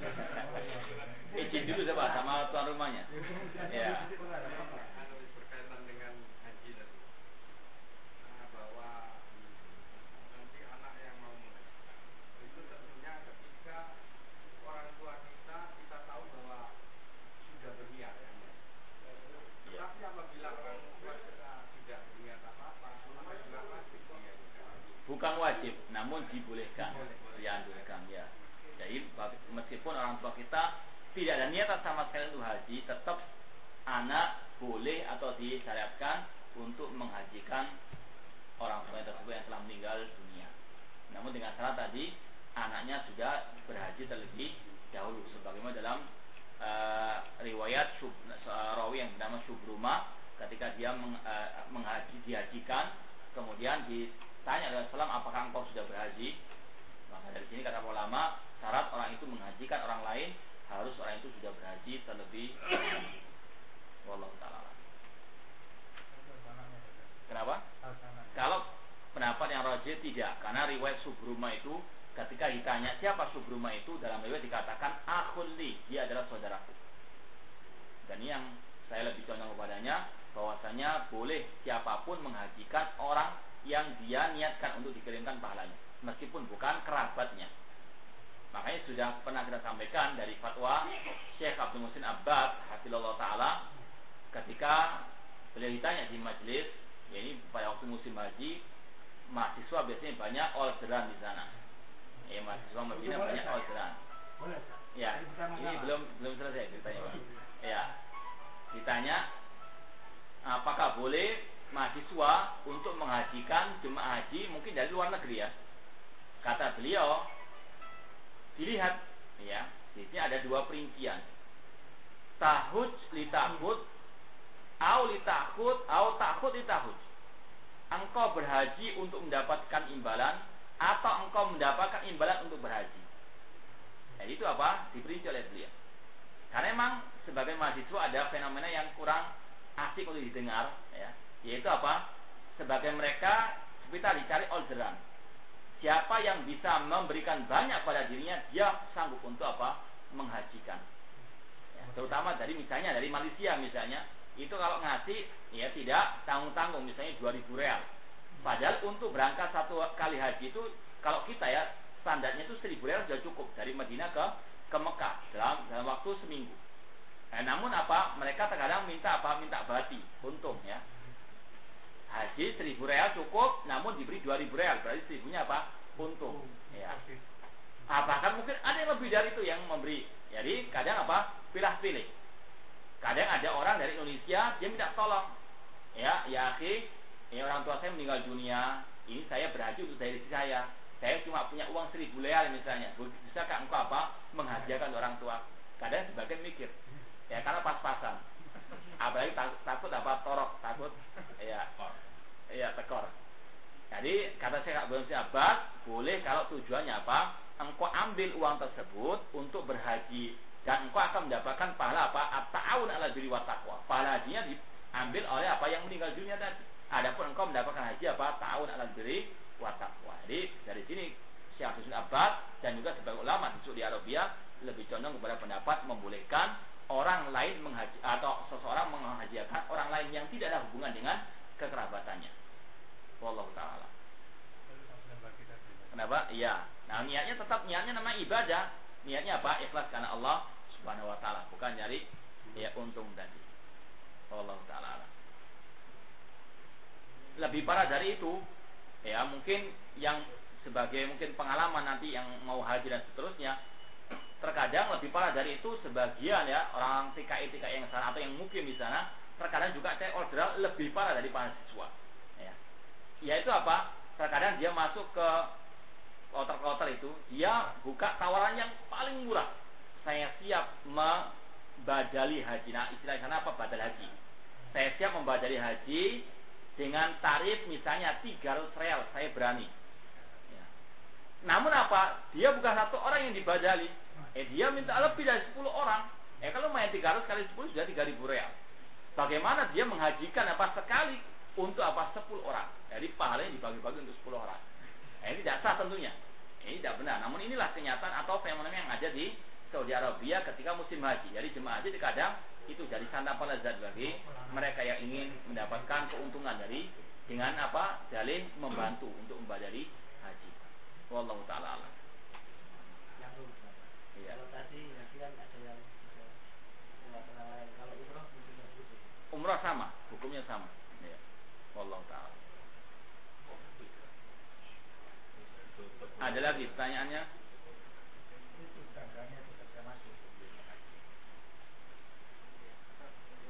[laughs] Izin dulu coba sama tuan rumahnya. Ya. berkaitan dengan haji tadi Nah, bahwa nanti anak yang mau mengajikan itu tentunya ketika orang tua kita kita tahu bahwa sudah berniat ya. Ya. Tapi apabila orang tua kita tidak berniat apa-apa, maka juga wajib dia Bukan wajib, namun dibolehkan, dianjurkan ya. Jadi meskipun orang tua kita tidak ada niatan sama sekali untuk haji, tetap anak boleh atau disyariatkan untuk menghajikan orang tua tersebut yang telah meninggal dunia. Namun dengan syarat tadi anaknya sudah berhaji terlebih dahulu sebagaimana dalam eh, riwayat Syub, eh, rawi yang bernama Syubruma ketika dia meng, eh, menghaji dihajikan kemudian ditanya oleh Rasulullah apakah engkau sudah berhaji maka dari sini kata ulama syarat orang itu menghajikan orang lain harus orang itu sudah berhaji terlebih. Wallahu taala. Kenapa? Kalau pendapat yang rajih tidak, karena riwayat Subruma itu ketika ditanya siapa Subruma itu dalam riwayat dikatakan akhun li, dia adalah saudaraku. Dan yang saya lebih condong kepadanya bahwasanya boleh siapa pun menghajikan orang yang dia niatkan untuk dikirimkan pahalanya, meskipun bukan kerabatnya. Makanya sudah pernah kita sampaikan dari fatwa Syekh Abdul Musin Abbad Hafizullah Ta'ala ketika beliau ditanya di majelis ya ini pada waktu musim haji mahasiswa biasanya banyak orderan di sana. Ya mahasiswa Madinah banyak orderan. Ya ini belum belum selesai ceritanya Pak. Ya ditanya apakah boleh mahasiswa untuk menghajikan jemaah haji mungkin dari luar negeri ya. Kata beliau dilihat ya di sini ada dua perincian. Tahuj li tahud au li tahud au tahud li tahud. Engkau berhaji untuk mendapatkan imbalan atau engkau mendapatkan imbalan untuk berhaji. Jadi itu apa? Diperinci oleh beliau. Karena emang sebagai mahasiswa ada fenomena yang kurang asik untuk didengar ya yaitu apa? Sebagai mereka kita dicari orderan. Siapa yang bisa memberikan banyak pada dirinya dia sanggup untuk apa? Menghajikan. Ya, terutama dari misalnya dari Malaysia misalnya. Itu kalau ngasih ya tidak tanggung tanggung misalnya 2000 real. Padahal untuk berangkat satu kali haji itu kalau kita ya standarnya itu 1000 real sudah cukup. Dari Madinah ke ke Mekah. Dalam dalam waktu seminggu. Eh, namun apa? Mereka terkadang minta apa? Minta bati. Untung ya haji 1000 real cukup namun diberi 2000 real. Berarti seribunya apa? Untung. Ya ah, bahkan mungkin ada yang lebih dari itu yang memberi? Jadi kadang apa? Pilih-pilih kadang ada orang dari Indonesia dia minta tolong. Ya ya akhi ya orang tua saya meninggal dunia. Ini saya berhaji untuk dari saya. Saya cuma punya uang seribu real misalnya. Bisakah engkau apa? Menghajikan orang tua? Kadang sebagian mikir. Ya karena pas-pasan apalagi takut, takut apa? Torok takut. Ya ya tekor. Jadi kata saya belum Abbas boleh kalau tujuannya apa? Engkau ambil uang tersebut untuk berhaji. Dan engkau akan mendapatkan pahala apa? At-ta'awun ala birri wa taqwa. Pahala hajinya diambil oleh apa yang meninggal dunia tadi. Adapun engkau mendapatkan haji apa? Ta'awun ala birri wa taqwa. Jadi dari sini Syekh Abdul Abbas dan juga sebagai ulama di Saudi Arabia lebih condong kepada pendapat membolehkan orang lain menghaji atau seseorang menghajikan orang lain yang tidak ada hubungan dengan kekerabatannya. Wallahu taala. Kenapa? Iya. Nah, niatnya tetap niatnya namanya ibadah. Niatnya apa? Ikhlas karena Allah Subhanahu wa taala, bukan nyari ya untung tadi. Wallahu taala. Lebih parah dari itu, ya mungkin yang sebagai mungkin pengalaman nanti yang mau haji dan seterusnya Terkadang lebih parah dari itu sebagian ya orang TKI TKI yang sana atau yang mungkin di sana terkadang juga cek orderan lebih parah dari mahasiswa. Ya. Yaitu apa? Terkadang dia masuk ke kloter-kloter itu, dia buka tawaran yang paling murah. Saya siap membadali haji. Nah, istilah sana apa? Badal haji. Saya siap membadali haji dengan tarif misalnya 300 real, saya berani. Ya. Namun apa? Dia bukan satu orang yang dibadali. Eh dia minta lebih dari 10 orang. Eh kalau main 300 kali 10 sudah 3000 real. Bagaimana dia menghajikan apa sekali untuk apa 10 orang. Jadi pahalanya dibagi-bagi untuk 10 orang. Nah, ini tidak sah tentunya. Ini tidak benar. Namun inilah kenyataan atau fenomena yang ada di Saudi Arabia ketika musim haji. Jadi jemaah haji kadang itu jadi santapan lezat bagi mereka yang ingin mendapatkan keuntungan dari dengan apa dalih membantu untuk membadali haji. Wallahu taala. Iya. Kalau tadi haji kan ada yang kalau umroh mungkin begitu. Umrah sama, hukumnya sama. Iya. Wallahu taala. Ada lagi pertanyaannya?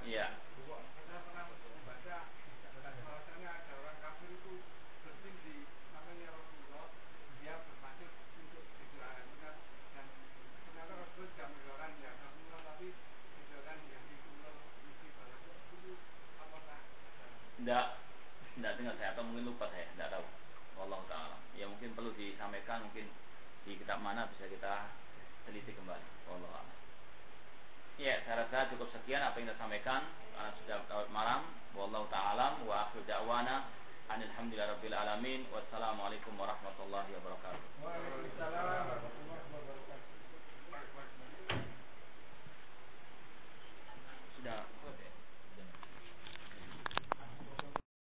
Iya. Tidak, tidak dengar saya atau mungkin lupa saya, tidak tahu. wallahualam taala. Ya mungkin perlu disampaikan mungkin di kitab mana bisa kita teliti kembali. wallahualam taala. Ya, saya rasa cukup sekian apa yang kita sampaikan karena sudah malam. Wallahu taala wa akhir da'wana Alhamdulillahirabbil alamin. Wassalamualaikum warahmatullahi wabarakatuh. Waalaikumsalam warahmatullahi wabarakatuh. Sudah